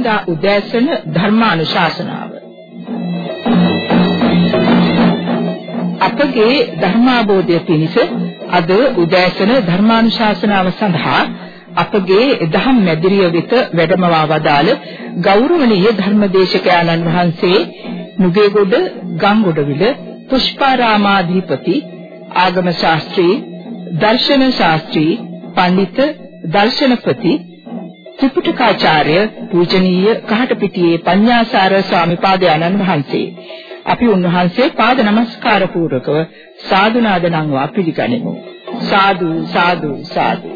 බ්‍රහස්පතින්දා උදෑසන ධර්මානුශාසනාව. අපගේ ධර්මාබෝධය පිණිස අද උදෑසන ධර්මානුශාසනාව සඳහා අපගේ දහම් මැදිරිය වෙත වැඩමවා වදාළ ගෞරවනීය ධර්මදේශකයන්න් වහන්සේ නුගේගොඩ ගංගොඩවිල පුෂ්පාරාමාධිපති ආගම ශාස්ත්‍රී දර්ශන ශාස්ත්‍රී පඬිත දර්ශනපති ත්‍රිපිටකාචාර්ය පූජනීය කහටපිටියේ පඤ්ඤාසාර ස්වාමිපාදයන්න් වහන්සේ. අපි උන්වහන්සේ පාද නමස්කාර පූර්වකව සාදු නාද නංවා පිළිගනිමු. සාදු සාදු සාදු.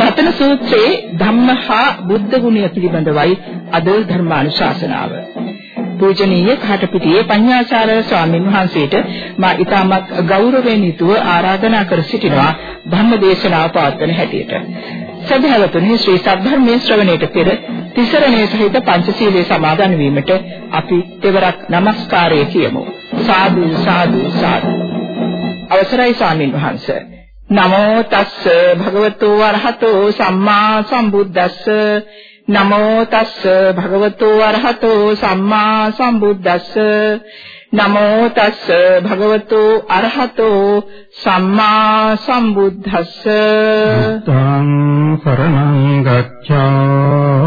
රතන සූත්‍රයේ ධම්මහා බුද්ධ ගුණය පිළිබඳවයි අද ධර්මානුශාසනාව. පූජනීය කහටපිටියේ පඤ්ඤාචාර්ය ස්වාමීන් වහන්සේට මා ඊටමත් ගෞරවයෙන් යුතුව ආරාධනා කර සිටිනවා ධම්මදේශනාව පවත්වන හැටියට. සදහවතුනි ශ්‍රී සද්ධර්මයේ ශ්‍රවණයට පෙර තිසරණයේ සහිත පංචශීලයේ සමාදන් වීමට අපි තෙවරක් নমස්කාරය කියමු. සාදු සාදු සාදු. අවසරයි ස්වාමීන් වහන්සේ. නමෝ තස්ස භගවතු වරහතෝ සම්මා සම්බුද්දස්ස නමෝ තස්ස භගවතු වරහතෝ සම්මා සම්බුද්දස්ස. නමෝ තස්ස භගවතු අරහතෝ සම්මා සම්බුද්දස්ස. තං සරණං ගච්ඡාමි.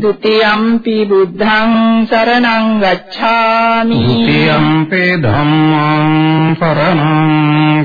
ဒ ුතියම්පි බුද්ධං සරණං ගච්ඡාමි ဒ ුතියම්පි ධම්මං සරණං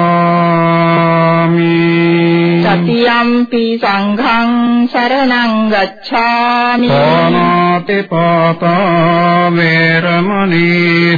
සතියම්පි සංඝං සරණං ගච්ඡාමි. සෝනාති පාතා වේරමණී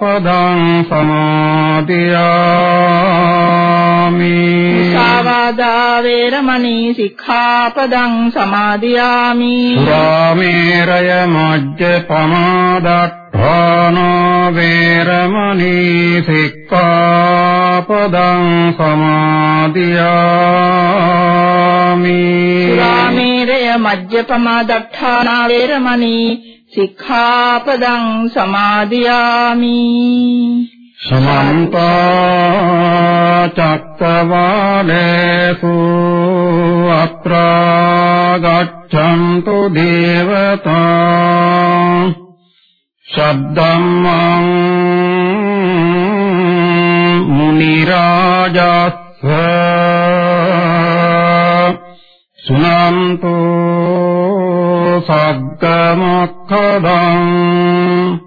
සික්ඛාපදං සමාදියාමි. සාවාදා වේරමණී සික්ඛාපදං සමාදියාමි. සුරාමේරය මජ්ජ පමාදට්ඨාන වේරමණී සික්ඛාපදං සමාදියාමි. සුරාමේරය මජ්ජපමා දට්ඨානා වේරමණී සික්ඛාපදං සමාදියාමි। සමන්ත චක්කවාලේසු අත්‍රා ගච්ඡන්තු දේවතා සද්ධම්මං මුනි රාජස්ස සුනන්තෝ සග්ග මොක්ඛදං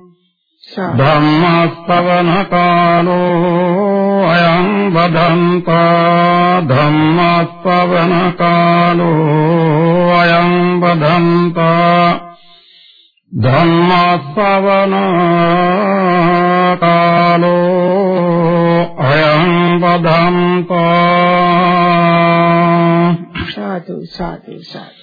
ධම්මස්සවන කාලෝ අයං වදන්තා ධම්මස්සවන කාලෝ අයං වදන්තා ධම්මස්සවන කාලෝ අයං වදන්තා සාදු සාදු සාදු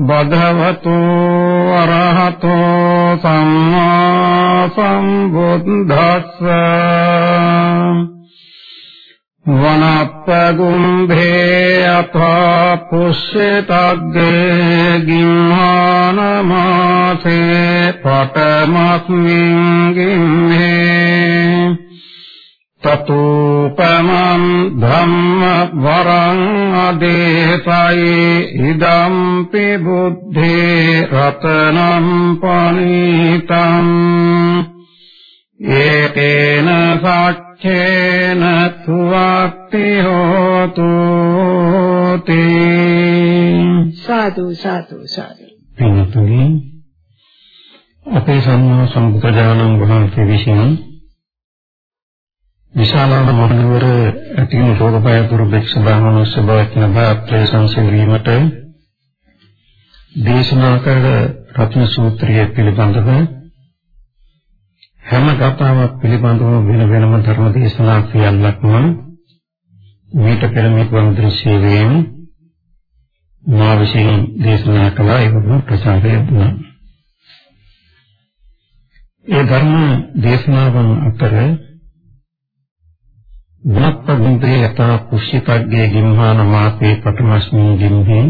භගවතු අරහතෝ සම්මා සම්බුද්දස්ස. වනප්පගුම්භේ අථා පුස්සතග්ගේ ගිම්හානමාසේ පඨමස්මින් ගිම්හේ තතුපමං ධම්ම වරං අදේසයි ඉදම්පි බුද්ධේ රතනම් පනිතං. ඒතේන සච්චේන තුවක්ති හෝතු සාදු සාදු සාදු. පින්තුනි අපේ සම්මා සම්බුද්ධජනන වහන්සේ විසින් විශාලාම මහනුවර ඇතිවන රෝගපය පුරු භික්ෂුභාමනුස්ස බවකින භාත්‍රය සංසිඳීමට දේශනා කළ රත්න සූත්‍රය පිළිබඳව හැම කතාවක් පිළිබඳව වෙන වෙනම ධර්ම දේශනා කියන්නක් නම් මේට පෙර මේ වන්දන සේවයෙන් මා විසින් දේශනා කළ ඒකම ප්‍රචාරය වුණා. ඒ ධර්ම දේශනාවන් අතර වනප්පගුන්තේ යතා පුෂ්‍යපග්ගේ ගිම්හාන මාසේ පඨමස්මී ගිම්හි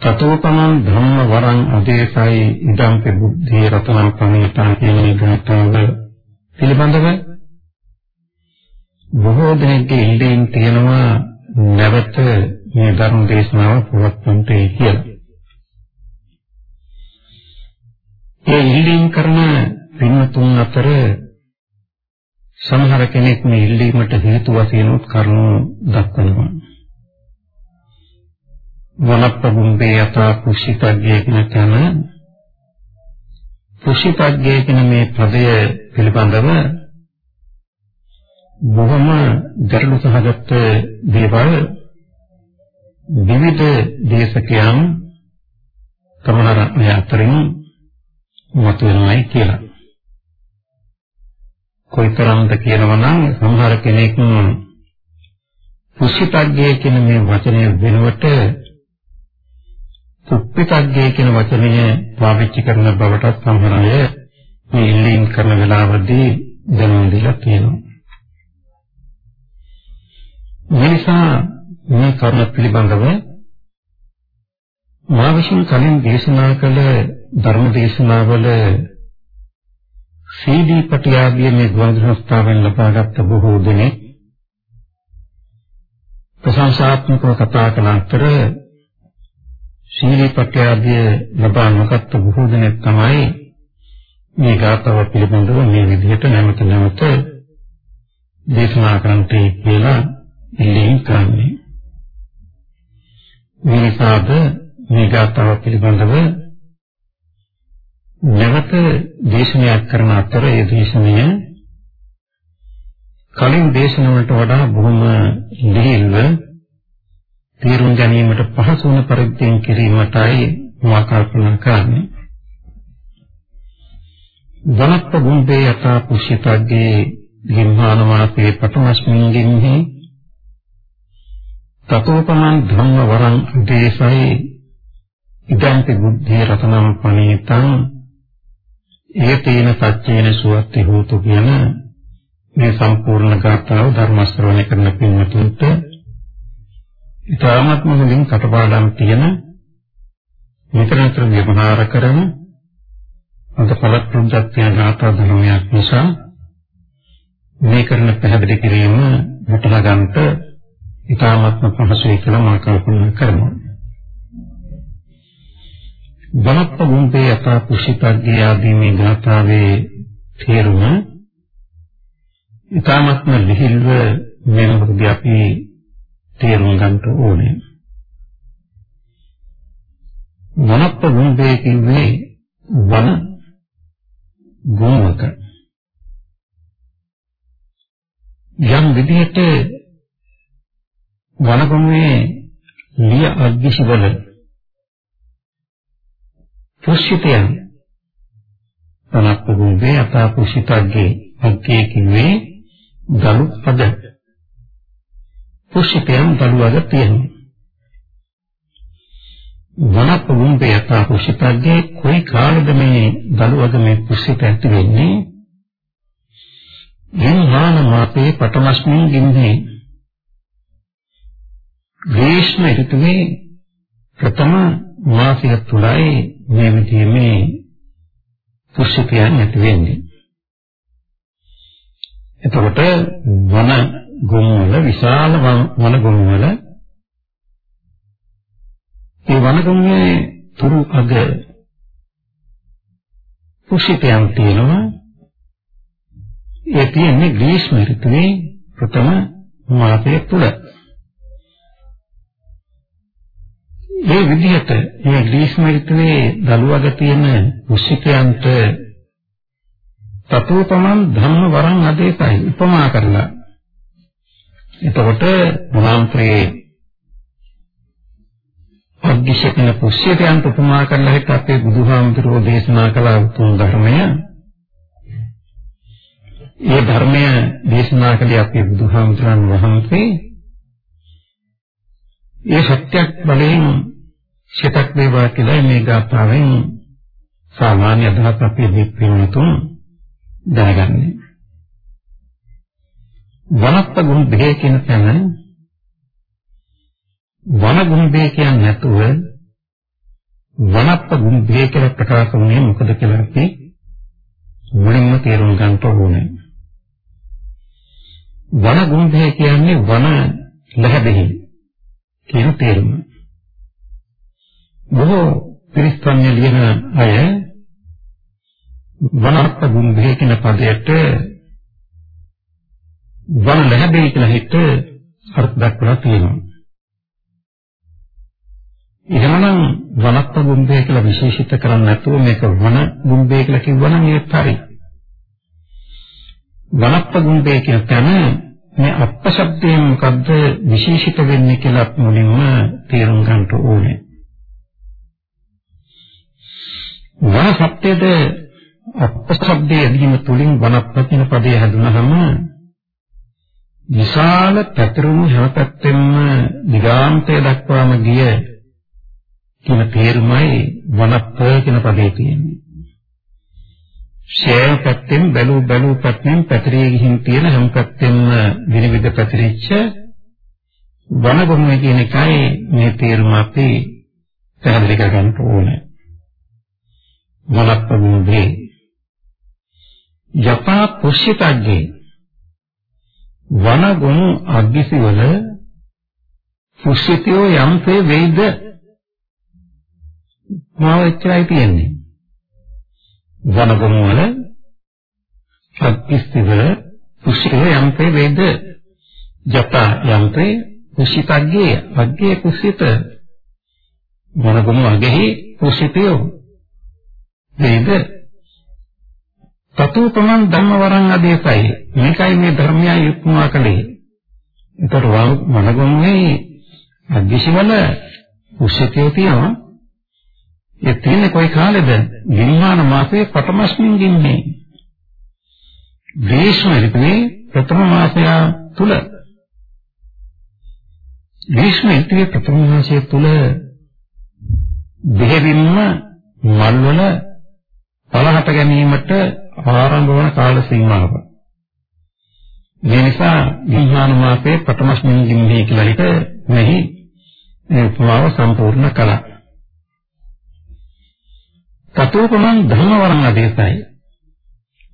තතෝපමං ධම්ම වරං අදේසයි ඉදම්පි බුද්ධේ රතනං පණිතා කියන ගාථාව පිළිබඳව බොහෝ දෙනෙක්ගේ ඉල්ලීම් තියෙනවා නැවත මේ ධර්ම දේශනාව පවත්වන්නට කියලා. ඒ ඉල්ලීම් කරන පින්තුන් අතර සමහර කෙනෙක් මේ ඉල්ලීමට හේතු වශයෙන් උත් කරුණු දක්වනවා. වනප්පබුම්බේ යතා කුෂිතග්ගේ කියන තැන කුෂිතග්ගේ කියන මේ පදය පිළිබඳව බොහොම ගැටලු සහගත දේවල් විවිධ දේශකයන් කමහර මේ අතරින් මතුවෙනවායි කියලා. කොයිතරම්ද කියනවා නම් සමහර කෙනෙක් කුෂිතග්ගේ කියන මේ වචනය වෙනුවට කුප්පිතග්ගේ කියන වචනය පාවිච්චි කරන බවට සමහර අය මේ ඉල්ලීම් කරන වෙලාවදී දැනුම් දීලා තියෙනවා. නිසා මේ කර්ම පිළිබඳව මා විසින් කලින් දේශනා කළ ධර්ම දේශනාවල සීඩී පටියාදී මේ ග්‍රන්ථ සංස්ථාවෙන් ලබාගත් බොහෝ දෙනෙක් ප්‍රශංසාත්මකව කතා කළ අතර සීලී පත්‍යාදිය ලබා නොගත් බොහෝ දෙනෙක් තමයි මේ ගාථාව පිළිබඳව මේ විදිහට නැවත නැවත දේශනා කරන්නට කියලා ඉල්ලීම් කරන්නේ. මේ නිසාද මේ ගාථාව පිළිබඳව නැවත දේශනයක් කරන අතර ඒ දේශනය කලින් දේශනාවට වඩා බොහොම ලිහිල්ව තේරුම් ගැනීමට පහසු වන පරිද්දෙන් කිරීමටයි මා කල්පනා කරන්නේ. වනප්ප ගුම්බේ යතා පුෂිතග්ගේ ගිම්හාන වාසේ පඨමස්මින් ගිම්හි තතෝපමං ධම්ම වරං දේශයි ඉදන්ති බුද්ධේ රතනම් පණීතං ඒතේන සච්චේන සුවත්ති හෝතු කියන මේ සම්පූර්ණ ගාථාව ධර්ම ශ්‍රවණය කරන පින්වතුන්ට ඉතාමත්ම හොඳින් කටපාඩම් තියෙන මෙතන අතර විවහාර කරන අද පළප්‍රඥාත්‍ය ගාථා ධර්මයක් නිසා මේ කරන පැහැදිලි කිරීම වටහා ගන්නට ඉතාමත්ම පහසුයි කියලා මම කල්පනා කරනවා. බලප්ප ගුම්පේ යථා කුෂිතග්ගේ ආදී මේ ගාථාවේ තේරුම ඉතාමත්ම ලිහිල්ව වෙනකොටදී අපි තේරුම් ගන්න ඕනේ. වනප්ප ගුම්පේ කියන්නේ වන ගුණක යම් විදිහට වනගොමුවේ ලිය අග්ගිසිවල පුෂිතයන් තනප්පුගේ අතා පුෂිතග්ගේ අග්ගේ කිව්වේ ගලු පද. පුෂිතයන් දළුවද තියෙනවා. වනපුම්බේ අතා පුෂිතග්ගේ කොයි කාලෙද මේ දළුවද මේ පුෂිත ඇති වෙන්නේ? යන්හාන මාපේ පටමස්මින් ගින්නේ ග්‍රීෂ්ම ඍතුවේ ප්‍රථම මාසය තුලයි මේ විදිහේ මේ පුෂ්පයන් ඇති වෙන්නේ. එතකොට වන ගොම්වල විශාල වන ගොම්වල ඒ වන ගොම්වේ තුරු අග පුෂ්පයන් තියෙනවා. ඒ තියෙන්නේ ග්‍රීෂ්ම ඍතුවේ ප්‍රථම මාසය තුල. මේ විදිහට මේ ග්‍රීස්ම ඍතුවේ දළුවග තියෙන මුසිකයන්ට තතෝපමන් ධම්ම වරං අදේසයි උපමා කරලා. එතකොට මොනාන්ත්‍රේ අග්ගිශකන පුස්සිතයන්ට උපමා කරලා හිට අපේ බුදුහාමුදුරෝ දේශනා කළ උතුම් ධර්මය. ඒ ධර්මය දේශනා කළේ අපේ බුදුහාමුදුරන් වහන්සේ. ඒ සත්‍යක් බලයෙන් සිතක් වේවා කියලා මේ ගාථාවෙන් සාමාන්‍ය අදහස් අපේ දීප්තියතුන් දැනගන්නේ. වනත්ත ගුණ දෙක කියන තැන වන ගුණ දෙක කියන්නේ නැතුව වනත්ත ගුණ දෙක කියලා ප්‍රකාශ වුණේ මොකද කියලා අපි මුලින්ම තේරුම් ගන්න ඕනේ. වන ගුණ දෙක කියන්නේ වන ලැබෙහි කියන තේරුම. බොහෝ පිරිස්පන්නේ ලියන අය වනත්ත ගුම්භේ කියන පදයට වන ලැබෙයි කියලා හිත අර්ථ දක්වලා තියෙනවා. එහෙනම් වනත්ත ගුම්භේ කියලා විශේෂිත කරන්නේ නැතුව මේක වන ගුම්භේ කියලා කිව්වනම් ඒත් හරි. වනත්ත ගුම්භේ කියන තැන මේ අප්ප શબ્දයෙන් මොකද්ද විශේෂිත වෙන්නේ කියලා මුලින්ම තේරුම් ගන්න ඕනේ. වන සත්‍යද අප්ප શબ્දයේ දීම තුලින් වනප්ප කියන පදය හැදුනහම විශාල පැතිරුණු හැම පැත්තෙම දිගාන්තය දක්වාම ගිය කියන තේරුමයි වනප්ප කියන පදේ තියෙන්නේ. ෂේය පැත්තෙන් බැලු බැලු පැත්තෙන් පැතිරී ගිහින් තියෙන හැම පැත්තෙම විනිවිද පැතිරිච්ච වනගොමුවේ කියන එකයි මේ තේරුම අපි පැහැදිලි කරගන්න ඕනේ. වනප්පමුදේ යපා පුෂ්‍යතග්ගේ වනගොමු අග්ගිසිවල පුෂ්‍යතියෝ යම්සේ වෙයිද? මාව එච්චරයි තියෙන්නේ. වනගොමු වල සත්‍තිස්තිවල කුසිතේ යම්පේ වේද ජපා යම්පේ කුසිතග්ගේ අග්ගේ කුසිත වනගොමු අගෙහි කුසිතයෝ වේද තතුපමන් ධම්මවරං අධේසයි මේකයි මේ ධර්මයයි උපමා කළේ. ඒතර වනගොමුවේ අග්ගිසිවල කුසිතයෝ තියෙනවා. ඒ තියෙන්නේ කොයි කාලෙද? නිර්මාණ මාසයේ පඨමස්මින් ගින්නේ. ග්‍රීෂ්ම ඍතුවේ ප්‍රථම මාසය තුල. ග්‍රීෂ්ම ඍතුවේ ප්‍රථම මාසය තුල දෙහිවින්ම මල්වල පලහට ගැනීමට ආරම්භ වන කාල සීමාව. මේ නිසා විඥාන මාසේ පඨමස්මින් ගින්නේ කියලා හිත මෙහි මේ උපමාව සම්පූර්ණ කළා. තතෝපමං ධර්මවරණ ආදේශයි.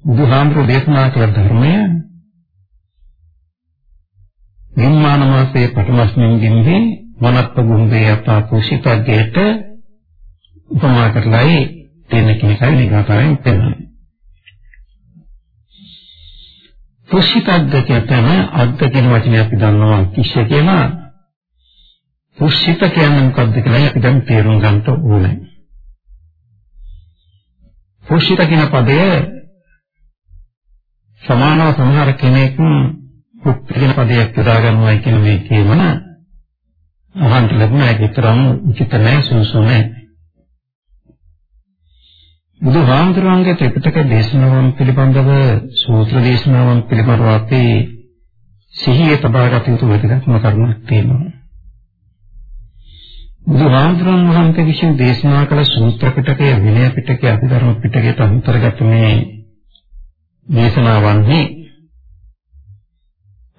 බුදුහාමුදුරේ දේශනා කළ ධර්මය විඥාන මාසේ පඨමස්මින් ගින්නේ මනත්ත ගුම්බේ යතා කුසිතග්ගේට උපමා කරලායි දෙන්න කෙනෙක්යි නිගාකාරයෙන් පෙන්නන්නේ. පුෂිතග්ග කියන අග්ග කියන වචනේ අපි දන්නවා කිශ්‍ය කියලා. පුෂිත කියන්නේ මොකක්ද කියලා අපි දැන් තේරුම් ගන්න ඕනේ. පුෂිත කියන පදය සමානව සමහර කෙනෙක් පුත් කියන පදයක් යොදා ගන්නවා කියන මේ කියමන අහන්න ලැබුණා ඒක තරම් උචිත නැහැ සුසු නැහැ. බුදුහාමුදුරන්ගේ ත්‍රිපිටක දේශනාවන් පිළිබඳව සූත්‍ර දේශනාවන් පිළිබඳව අපි සිහියේ තබාගත යුතු වැදගත්ම කරුණක් තියෙනවා. බුදුහාමුදුරන් වහන්සේ විසින් දේශනා කළ සූත්‍ර පිටකය විනය පිටකය අභිධර්ම පිටකයට අන්තර්ගත මේ දේශනාවන්හි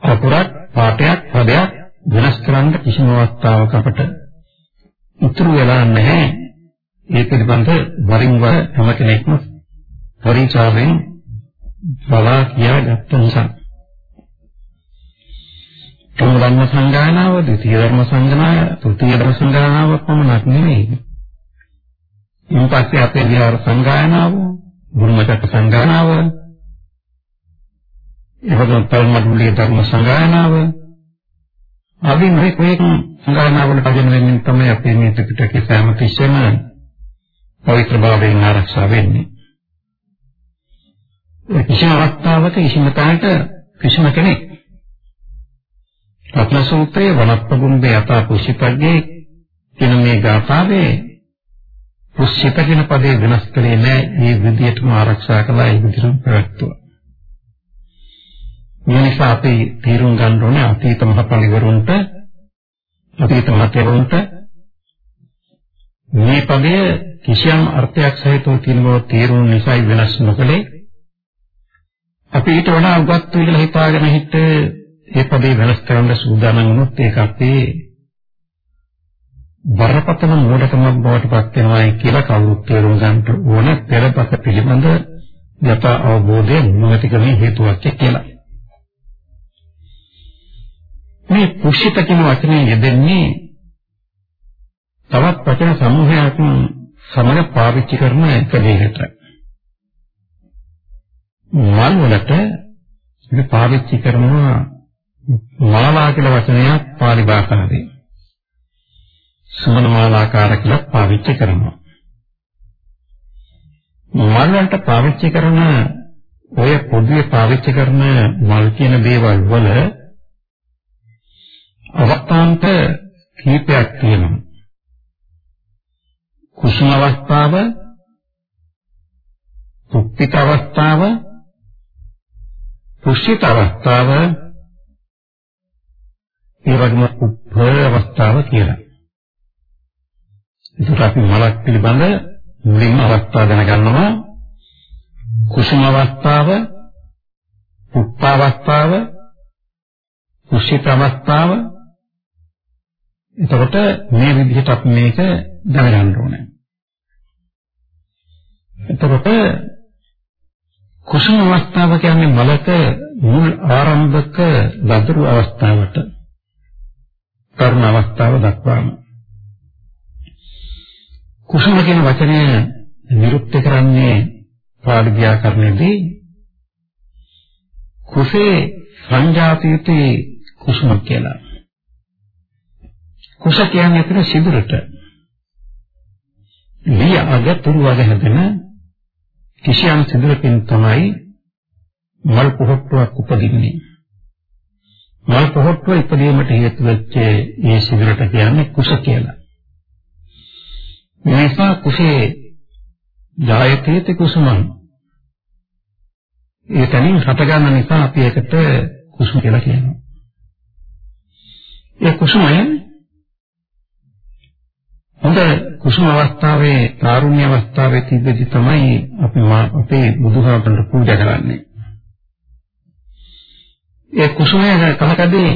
අකුරක් පාඨයක් පදයක් වෙනස් කරන්න කිසිම අවස්ථාවක අපට ඉතුරු වෙලා නැහැ. ඒ පිළිබඳ වරින් වර හැම කෙනෙක්ම පරිචාරයෙන් බලා කියා ගත්ත නිසා. තුන් ධර්ම සංගායනාව, ද්විතීය ධර්ම සංගායනාව, තෘතීය ධර්ම සංගායනාව පමණක් නෙමෙයි. ඊට පස්සේ අපේ විහාර සංගායනාව, බුද්ධමචක සංගායනාව, එහෙනම් පරමතුලිය ධර්ම සංගායනාව අපි මේ මේ සංගායනාවල පදන් වෙන්නේ තමයි අපේ මේ ත්‍රිපිටකයේ සෑම තිස්සෙම පවිත්‍ර භාවයෙන් ආරක්ෂා වෙන්නේ. ඒ කිසිම අවස්ථාවක කිසිම තැනක කිසිම කෙනෙක් රත්න සූත්‍රයේ වනප්පගුම්බේ යථා කුසිතග්ගේ කියන මේ ගාථාවේ කුසිත කියන පදේ වෙනස් කරේ නැහැ. මේ විදිහටම ආරක්ෂා කළා ඒ විදිහටම පැවැත්තුවා. මේ නිසා අපි තීරුම් ගන්න ඕනේ අතීත මහපරිවරුන්ට අතීත මහතෙරුන්ට මේ පදය කිසියම් අර්ථයක් සහිතව තියෙන බව තීරුම් නිසා වෙනස් නොකලේ අපි ඊට වඩා උගත් කියලා හිතාගෙන හිට ඒ පදේ වෙනස් කරන්න සූදානම් වුණොත් ඒක අපේ බරපතල මෝඩකමක් බවට පත් වෙනවායි කියලා කවුරුත් තේරුම් ගන්න ඕන පෙරපස පිළිබඳ යථ අවබෝධය නොමැතිකම හේතුවක් කියලා. මේ පුෂිත කියන වචනේ යෙදෙන්නේ තවත් වචන සමූහයක් සමග පාවිච්චි කරන එක දෙයකට. මල් වලට මේ පාවිච්චි කරනවා මාලා කියලා වචනයක් පාලි භාෂාවේ. සුමන මාලාකාර කියලා පාවිච්චි කරනවා. මල් වලට පාවිච්චි කරන ඔය පොදුවේ පාවිච්චි කරන මල් කියන දේවල් වල අවස්ථාන්ත කීපයක් තියෙනවා. කුසුම අවස්ථාව, පුප්පිත අවස්ථාව, පුෂ්ඨිත අවස්ථාව, ඒ වගේම උප්ප අවස්ථාව කියලා. ඒකට අපි මලක් පිළිබඳ මුලින්ම අවස්ථා දැනගන්නවා. කුසුම අවස්ථාව, උප්ප අවස්ථාව, පුෂ්ඨිත අවස්ථාව එතකොට මේ විදිහට අපි මේක දැනගන්න ඕනේ. එතකොට කුසුම අවස්ථාව කියන්නේ මලක මුල් ආරම්භක ලදරු අවස්ථාවට කර්ම අවස්ථාව දක්වාම කුසුම කියන වචනය නිරුක්ත කරන්නේ පාළි ව්‍යාකරණයේදී කුසේ සංජාතිතේ කුසුම කියලා කුස කියන්නේ අපිට සිදුරට. ලිය අග තුරු වග හැදෙන කිසියම් සිදුරකින් තමයි මල් පොහොට්ටුවක් උපදින්නේ. මල් පොහොට්ටුව ඉපදීමට හේතු වෙච්ච මේ සිදුරට කියන්නේ කුස කියලා. මේ නිසා කුසේ ජායතේත කුසුමං ඒ තනින් හට ගන්න නිසා අපි ඒකට කුසුම කියලා කියනවා. ඒ කුසුමය හොඳ කුසුම අවස්ථාවේ කාරුණ්‍ය අවස්ථාවේ තිබෙදි තමයි අපි අපේ බුදුහාමරට පූජා කරන්නේ. ඒ කුසුමය කලකදී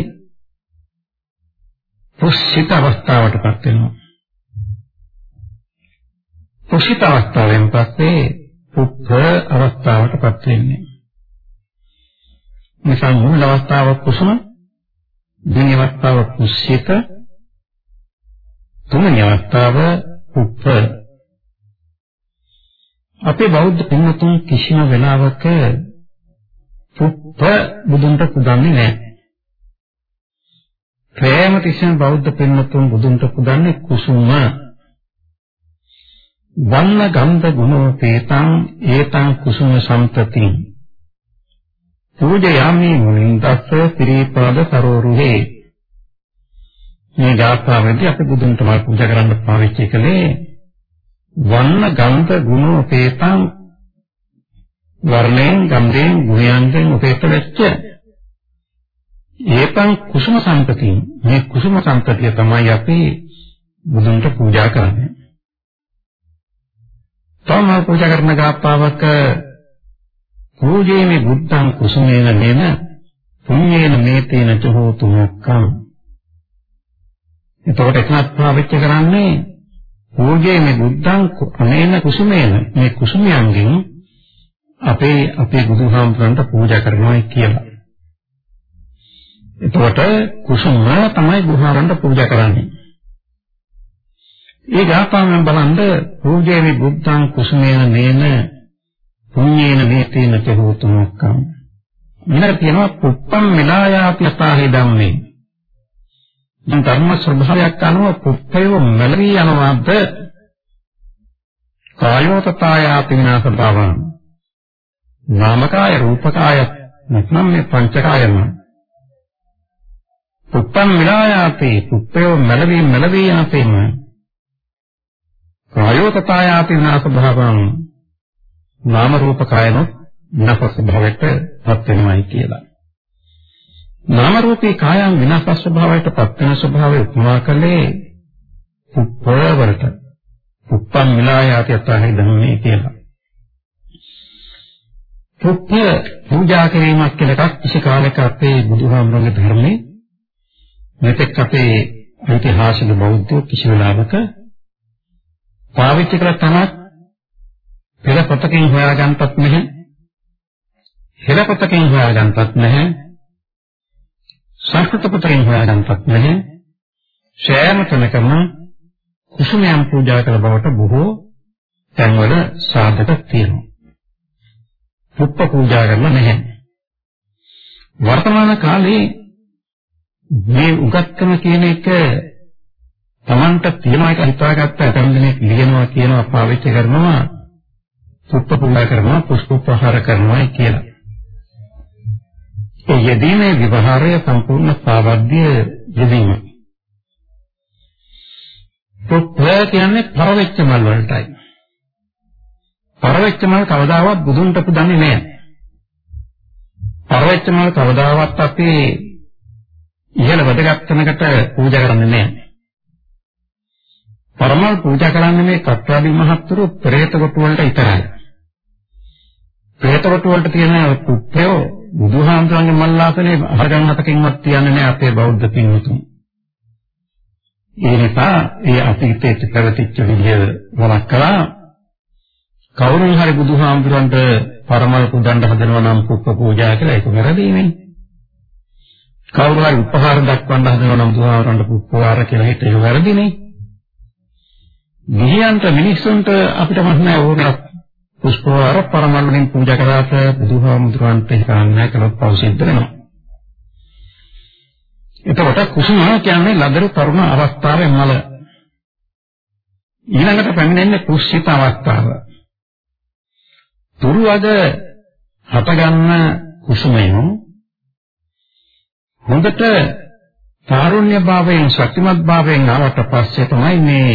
පුස්සිත අවස්ථාවටපත් වෙනවා. පුස්සිත අවස්ථාවෙන් පස්සේ පුප්ප අවස්ථාවටපත් වෙන්නේ. නිසා මුල් අවස්ථාව කුසුම, දෙවෙනි අවස්ථාව පුස්සිත, තුන්වෙනි අවස්ථාව පුප්ප. අපේ බෞද්ධ පින්වතුන් කිසිම වෙලාවක පුප්ප බුදුන්ට පුදන්නේ නැහැ. ප්‍රේම තිසෙන් බෞද්ධ පින්වතුන් බුදුන්ට පුදන්නේ කුසුම. වන්න ගන්ධ ගුණෝපේතං ඒතං කුසුම සම්පතින් පූජයාමි මුනින්දස්ස ත්‍රිපාද සරෝරුහේ මේ ගාථාවෙන්දී අපි බුදුන්ට මල් පූජා කරන්න පාවිච්චි කළේ වන්න ගන්ධ ගුණෝපේතං වර්ණයෙන් ගන්ධයෙන් ගුණයන්ගෙන් උපේත වෙච්ච ඒතං කුසුම සම්පතින්. මේ කුසුම සම්පතිය තමයි අපි බුදුන්ට පූජා කරන්නේ. තවම පූජා කරන ගාථාවක පූජේමි බුද්ධං කුසුමේන නේන පුඤ්ඤේන මේතේන ච හෝතු මොක්ඛං. එතකොට එතනත් පාවිච්චි කරන්නේ පූජේමි බුද්ධං අනේන කුසුමේන මේ කුසුමයන්ගෙන් අපේ අපේ බුදුහාමුදුරන්ට පූජා කරනවා කියලා. එතකොට කුසුම තමයි බුදුහාමුදුරන්ට පූජා කරන්නේ. ඒ ගාථාවෙන් බලන්න පූජේමි බුද්ධං කුසුමේන නේන පුඤ්ඤේන මේතේන ච මොක්ඛං මෙන්න කියනවා පුප්පම් මිලායාපි අපාහි ධම්මේ දැන් ධර්ම ස්වභාවයක් අනුව පුප්පය මෙලවි යනවාද? කායෝතතායාපි විනාශ භවං. නාමකාය රූපකාය නැත්නම් මේ පංචකායම පුප්පම් මිලායාපි පුප්පය මෙලවි මෙලවි යනතේම. කායෝතතායාපි විනාශ භවං. නාම රූප කායනොත් විනාශ ස්වභාවයට පත් වෙනවායි කියලා. නාම රූපේ කායන් විනාශ ස්වභාවයට පත් වෙන ස්වභාවය උපමා කළේ උප්පවරට. උප්පන් විලායාති අතහයි ධම්මේ කියලා. පුප්ප පූජා කිරීමක් කියලා එකක් කිසි කාලයක අපේ බුදුහාමුදුරගේ ධර්මයේ මෙතෙක් අපේ ඓතිහාසික බෞද්ධ කිසි වෙලාවක පාවිච්චි කළ තනක් පෙර පොතකින් හොයාගන්නත් නැහැ. හෙළ පොතකින් හොයාගන්නත් නැහැ. සංස්කෘත පොතකින් හොයාගන්නත් නැහැ. ශෑම තැනකම කුසුමයන් පූජා කළ බවට බොහෝ තැන්වල සාධක තියෙනවා. පුප්ප පූජා කරලා නැහැ. වර්තමාන කාලේ මේ උගත්කම කියන එක Tamanට තියෙන එක හිතාගත්ත ඇතම් දෙනෙක් ලියනවා කියනවා පාවිච්චි කරනවා පුප්ප පුණා කරනවා පුෂ්පෝපහාර කරනවා කියලා. ඒ යෙදීමේ විවහාරය සම්පූර්ණ සාවද්‍ය යෙදීම. පුප්ප කියන්නේ පරවෙච්ච මල් වලටයි. පරවෙච්ච මල් කවදාවත් බුදුන්ට පුදන්නේ නැහැ. පරවෙච්ච මල් කවදාවත් අපි ඉහළ වැඩගත් තැනකට පූජා කරන්නේ නැහැ. පරමල් පූජා කරන්නේ මේ කත්වාදී මහත්තුරු ප්‍රේත කොට වලට විතරයි. ප්‍රේතවතු වලට තියෙන පුත්‍රයෝ බුදුහාමුදුරන්ගේ මල්ලාසනේ අහගන්න හතකින්වත් තියන්නේ නැහැ අපේ බෞද්ධ පින්වතුන්. ඒ නිසා ඒ අතීතයේ පැවතිච්ච විදිය වරක් කළා කවුරුන් හරි බුදුහාමුදුරන්ට පරමල් පුදන්න හදනවා නම් පුප්ප පූජා කියලා ඒක වැරදීනේ. කවුරු හරි උපහාර දක්වන්න හදනවා නම් බුදුහාමුදුරන්ට පුප්පවාර කියලා හිත ඒක වැරදිනේ. ගිහියන්ට මිනිස්සුන්ට අපිට මත් නැහැ ඕනක් පුෂ්පවර පරමණුෙන් පූජා කරාට බුදුහාමුදුරන්ට හිතන්නේ කළොත් පව් සිද්ධ වෙනවා. එතකොට කුසුම කියන්නේ ලදරු තරුණ අවස්ථාවේ මල. ඊළඟට පැමිණෙන්නේ කුස්සිත අවස්ථාව. තුරුවද හටගන්න කුසුමයන් හොඳට තාරුණ්‍ය භාවයෙන් ශක්තිමත් භාවයෙන් ආවට පස්සේ තමයි මේ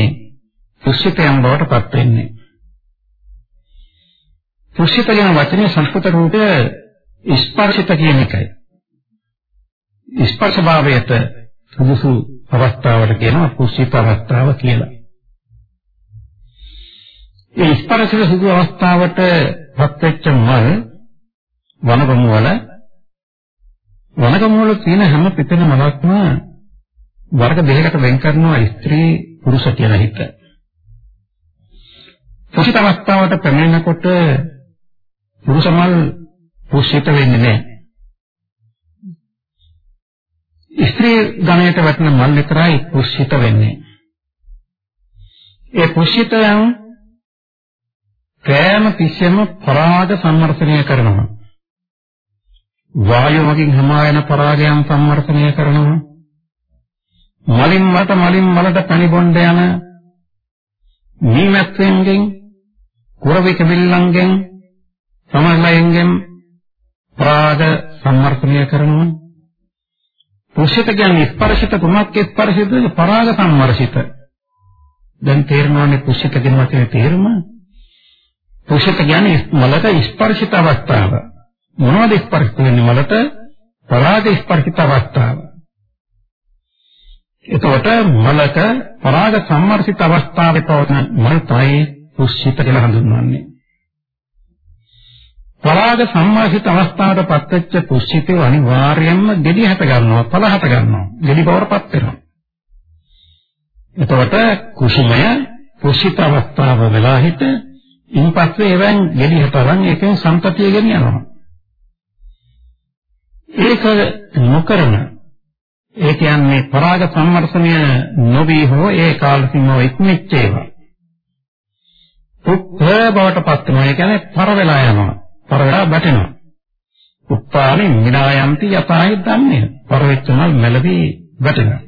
කුස්සිතයන් බවට පත් වෙන්නේ. පුෂිත කියන වචනේ සංස්කෘත රූපය ස්පර්ශිත කියන එකයි. ස්පර්ශ භාවයට සුදුසු අවස්ථාවට කියනවා පුෂිත අවස්ථාව කියලා. ඒ ස්පර්ශිත සුදු අවස්ථාවට පත් වෙච්ච මල් වනගමු වල වනගම වල තියෙන හැම පිපෙන මලක්ම වර්ග දෙකකට වෙන් කරනවා ස්ත්‍රී පුරුෂ කියලා හිත. පුරුෂ අවස්ථාවට පැමිණෙනකොට පුරුෂ මල් පුෂ්ඨිත වෙන්නේ නැහැ. ස්ත්‍රී ගණයට වටන මල් විතරයි පුෂ්ඨිත වෙන්නේ. ඒ පුෂ්ඨිතයන් කෑම තිස්සෙම පරාග සම්මර්ෂණය කරනවා. වායුව මගින් හමායන පරාගයන් සම්මර්ෂණය කරනවා. මලින් මට මලින් මලට පණි බොණ්ඩ යන නීමැත්තෙන්ගෙන් කුරවික බිල්ලන්ගෙන් සමහලයෙන්ගෙන් පරාග සම්මර්ෂණය කරනවා. පුෂිත කියන්නේ ස්පර්ශිත කුමක් ස්පර්ශිත පරාග සම්මර්ෂිත. දැන් තේරෙනවානේ පුෂිත කියන වචනේ තේරුම. පුෂිත කියන්නේ මලක ස්පර්ශිත අවස්ථාව. මොනවද ස්පර්ශ වෙන්නේ මලට? පරාග ස්පර්ශිත අවස්ථාව. එතකොට මලක පරාග සම්මර්ෂිත අවස්ථාවේ පවතන මල් තමයි පුෂිත කියලා හඳුන්වන්නේ. පරාග සම්මාසිත අවස්ථාවට පත්වෙච්ච පුෂ්ඨිතේ අනිවාර්යයෙන්ම ගෙඩි හට ගන්නවා පළ හට ගන්නවා ගෙඩි බවටපත් වෙනවා. එතකොට කුසුමය පුෂ්ඨිත අවස්ථාව වෙලා හිට ඉන්පස්සේ එවෙන් ගෙඩි හතරන් එකෙන් සම්පතිය ගෙනියනවා ඒක නොකරන ඒ කියන්නේ පරාග සම්මර්ෂණය නොවි හෝ ඒ කාල සීමාව ඉක්මෙච්ච ඒවා. පුත්ත බවට පත් වෙනවා. ඒ කියන්නේ පර වෙලා යනවා. පරවලා බැටෙනවා. උත්පාරි විනායන්ති යතයි දන්නේ. පරවෙච්චමල් මෙලදී බැටෙනවා.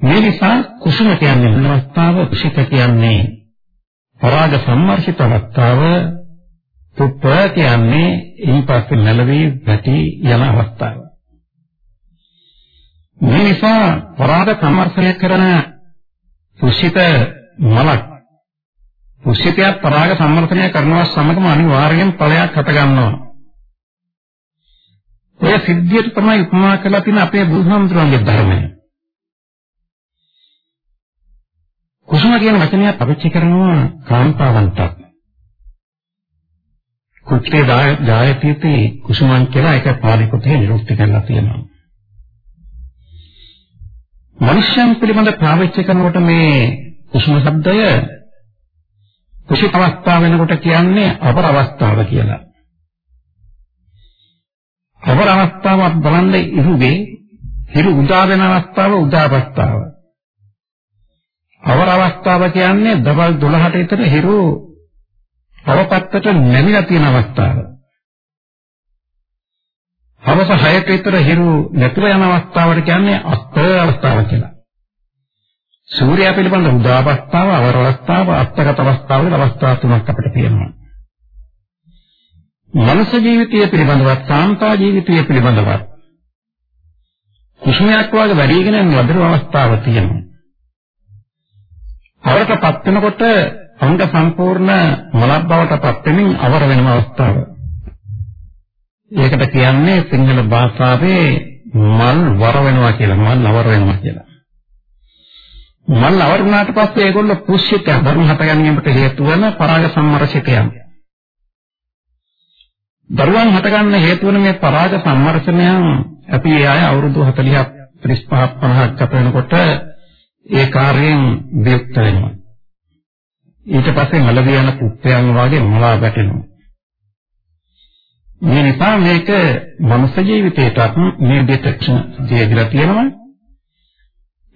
මේ නිසා කුසුම කියන්නේ අවස්ථාව කුසිත කියන්නේ පරාග සම්මර්ෂිත අවස්ථාව තුප්ප කියන්නේ ඊපස්සේ මෙලදී බැටි යන අවස්ථාව. මේ නිසා පරාග සම්මර්ෂණය කරන කුසිත මලක් කුසිතයක් පරාග සම්මර්ථනය කරනවා සමගම අනිවාර්යෙන් ඵලයක් හට ගන්නවා. ඔය සිද්ධියට තමයි උපමා කරලා තියෙන අපේ බුදුහාමුදුරන්ගේ ධර්මය. කුසුම කියන වචනය පාවිච්චි කරනවා කාන්තාවන්ට. කුච්චේ ජායතිති කුසුමන් කියලා එක පාලි පොතේ නිරුක්ති කරලා තියෙනවා. මනුෂ්‍යයන් පිළිබඳ පාවිච්චි කරනකොට මේ කුසුම શબ્දය කුසිත අවස්ථාව වෙනකොට කියන්නේ අපර අවස්ථාව කියලා. අපර අවස්ථාවක් බලන්න ඉරුවේ හිරු උදා වෙන අවස්ථාව උදා අවස්ථාව. අවර අවස්ථාව කියන්නේ දවල් 12ට විතර හිරු අවපත්තට නැමිලා තියෙන අවස්ථාව. හවස 6ට විතර හිරු නැතුව යන අවස්ථාවට කියන්නේ අස්තර අවස්ථාව කියලා. සූර්යයා පිළිබඳ උදා අවස්ථාව, අවර අවස්ථාව, අස්තගත අවස්ථාව කියලා අවස්ථා තුනක් අපිට තියෙනවා. මනුෂ්‍ය ජීවිතය පිළිබඳවත්, සාන්තා ජීවිතය පිළිබඳවත් කුෂ්මයක් වගේ වැඩිගෙන යන වදර අවස්ථාව තියෙනවා. අවරටපත් වෙනකොට අංග සම්පූර්ණ මලක් බවට පත් වෙමින් අවර වෙනම අවස්ථාව. ඒකට කියන්නේ සිංහල භාෂාවේ මල් වර වෙනවා කියලා, මල් අවර වෙනවා කියලා. මල් අවරුණාට පස්සේ ඒගොල්ලෝ පුෂ්‍යක ධර්ම හට ගැනීමට හේතු වන පරාග සම්මර්ෂකයන්. දරුවන් හට ගන්න හේතු වන මේ පරාග සම්මර්ෂණයන් අපි ඒ අය අවුරුදු 40ක් 35ක් 50ක් ගත වෙනකොට ඒ කාර්යයෙන් වියුක්ත වෙනවා. ඊට පස්සේ මලදී යන පුත්‍රයන් වගේ මොලා වැටෙනවා. මේ නිසා මේක මනුෂ්‍ය ජීවිතයටත් මේ දෙට දෙයදලා තියෙනවා.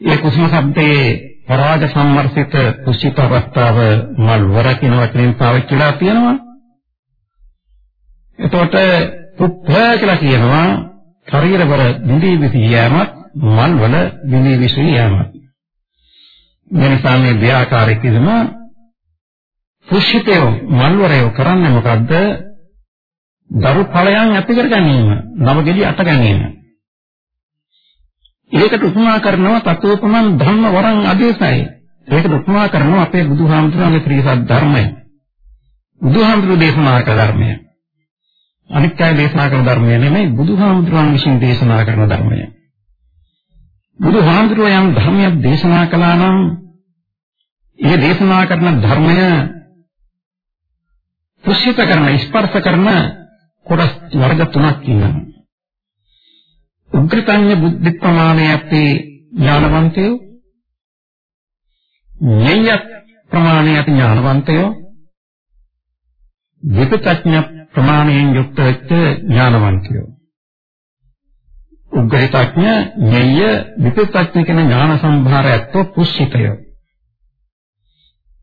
ඒ කුසුම શબ્දයේ පරාග සම්මර්ෂිත කුසිත අවස්ථාව මල් වර කියන වචනෙන් පාවිච්චි කරලා තියෙනවා. එතකොට පුප්ප කියලා කියනවා ශරීරවල බිඳී විසී යෑමත් මල් වල බිඳී විසී යෑමත්. මේ නිසා මේ ව්‍යාකාරයේ කිසිම පුෂිතය මල් වරය කරන්නේ මොකද්ද? දරු ඵලයන් ඇති කර ගැනීම, නවගෙඩි අට ගැනීම. ඒකට උපමා කරනවා තතෝපමං ධම්ම වරං අදේශයි. ඒකට උපමා කරනවා අපේ බුදුහාමුදුරන්ගේ ත්‍රිසත් ධර්මය. බුදුහාමුදුරු දේශනා කළ ධර්මය. අනිත් අය දේශනා කරන ධර්මය නෙමෙයි බුදුහාමුදුරන් විසින් දේශනා කරන ධර්මය. බුදුහාමුදුරුවෝ යම් ධර්මයක් දේශනා කළා නම් ඒ දේශනා කරන ධර්මය පුෂ්ඨිත කරන ස්පර්ශ කරන කොටස් වර්ග තුනක් ඉන්නවා. උග්‍රතඤ්ඤ බුද්ධි ප්‍රමාණය ඇති ඥානවන්තයෝ ඤය ප්‍රමාණය ඇති ඥානවන්තයෝ විපතඥ ප්‍රමාණයෙන් යුක්ත වෙච්ච ඥානවන්තයෝ උග්‍රතඥ ඤය විපතඥ කියන ඥාන සම්භාරය ඇත්තෝ පුස්සිතයෝ